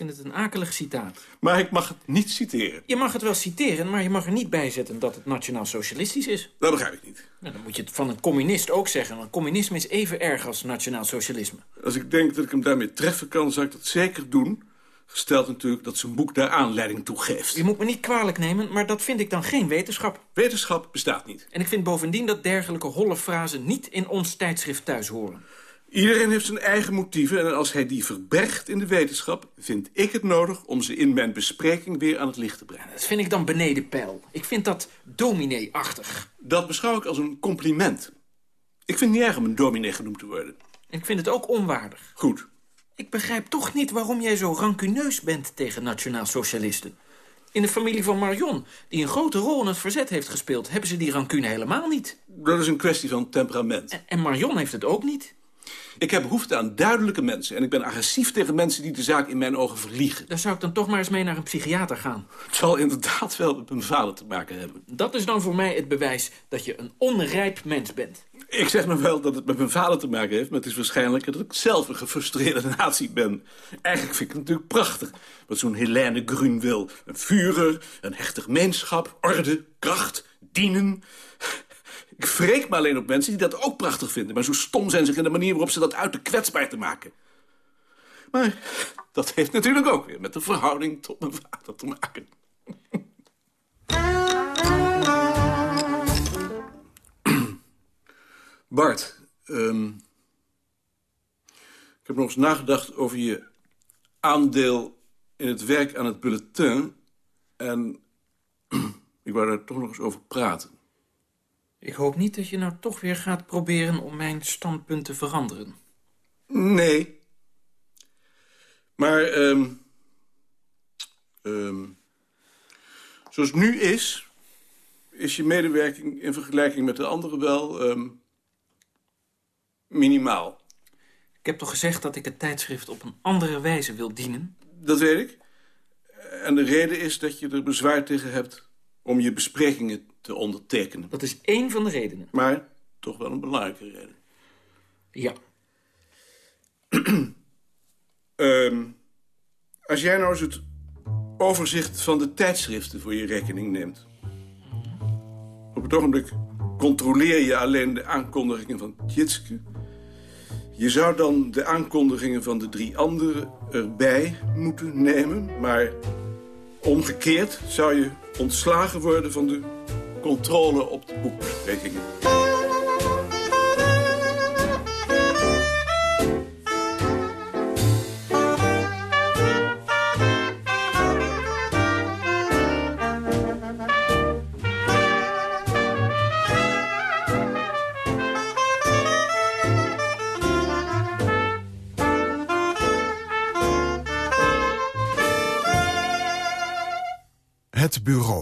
Vind het een akelig citaat. Maar ik mag het niet citeren. Je mag het wel citeren, maar je mag er niet bij zetten dat het nationaal socialistisch is. Dat begrijp ik niet. Nou, dan moet je het van een communist ook zeggen. Want communisme is even erg als nationaal socialisme. Als ik denk dat ik hem daarmee treffen kan, zou ik dat zeker doen. Gesteld natuurlijk dat zijn boek daar aanleiding toe geeft. Je moet me niet kwalijk nemen, maar dat vind ik dan geen wetenschap. Wetenschap bestaat niet. En ik vind bovendien dat dergelijke holle frasen niet in ons tijdschrift thuis horen. Iedereen heeft zijn eigen motieven en als hij die verbergt in de wetenschap... vind ik het nodig om ze in mijn bespreking weer aan het licht te brengen. Dat vind ik dan beneden peil. Ik vind dat dominee-achtig. Dat beschouw ik als een compliment. Ik vind het niet erg om een dominee genoemd te worden. Ik vind het ook onwaardig. Goed. Ik begrijp toch niet waarom jij zo rancuneus bent tegen nationaal-socialisten. In de familie van Marion, die een grote rol in het verzet heeft gespeeld... hebben ze die rancune helemaal niet. Dat is een kwestie van temperament. En Marion heeft het ook niet. Ik heb behoefte aan duidelijke mensen. En ik ben agressief tegen mensen die de zaak in mijn ogen verliegen. Daar zou ik dan toch maar eens mee naar een psychiater gaan. Het zal inderdaad wel met mijn vader te maken hebben. Dat is dan voor mij het bewijs dat je een onrijp mens bent. Ik zeg me wel dat het met mijn vader te maken heeft... maar het is waarschijnlijker dat ik zelf een gefrustreerde natie ben. Eigenlijk vind ik het natuurlijk prachtig wat zo'n Helene Grun wil. Een vurer, een hechte gemeenschap, orde, kracht, dienen... Ik wreek me alleen op mensen die dat ook prachtig vinden... maar zo stom zijn zich in de manier waarop ze dat uit te kwetsbaar te maken. Maar dat heeft natuurlijk ook weer met de verhouding tot mijn vader te maken. Bart, um, ik heb nog eens nagedacht over je aandeel in het werk aan het bulletin... en ik wou daar toch nog eens over praten. Ik hoop niet dat je nou toch weer gaat proberen om mijn standpunt te veranderen. Nee. Maar, um, um, zoals het nu is, is je medewerking in vergelijking met de anderen wel um, minimaal. Ik heb toch gezegd dat ik het tijdschrift op een andere wijze wil dienen? Dat weet ik. En de reden is dat je er bezwaar tegen hebt om je besprekingen te ondertekenen. Dat is één van de redenen. Maar toch wel een belangrijke reden. Ja. um, als jij nou eens het overzicht van de tijdschriften voor je rekening neemt. Op het ogenblik controleer je alleen de aankondigingen van Tjitske. Je zou dan de aankondigingen van de drie anderen erbij moeten nemen, maar omgekeerd zou je ontslagen worden van de controle op de boekbesprekingen. Het bureau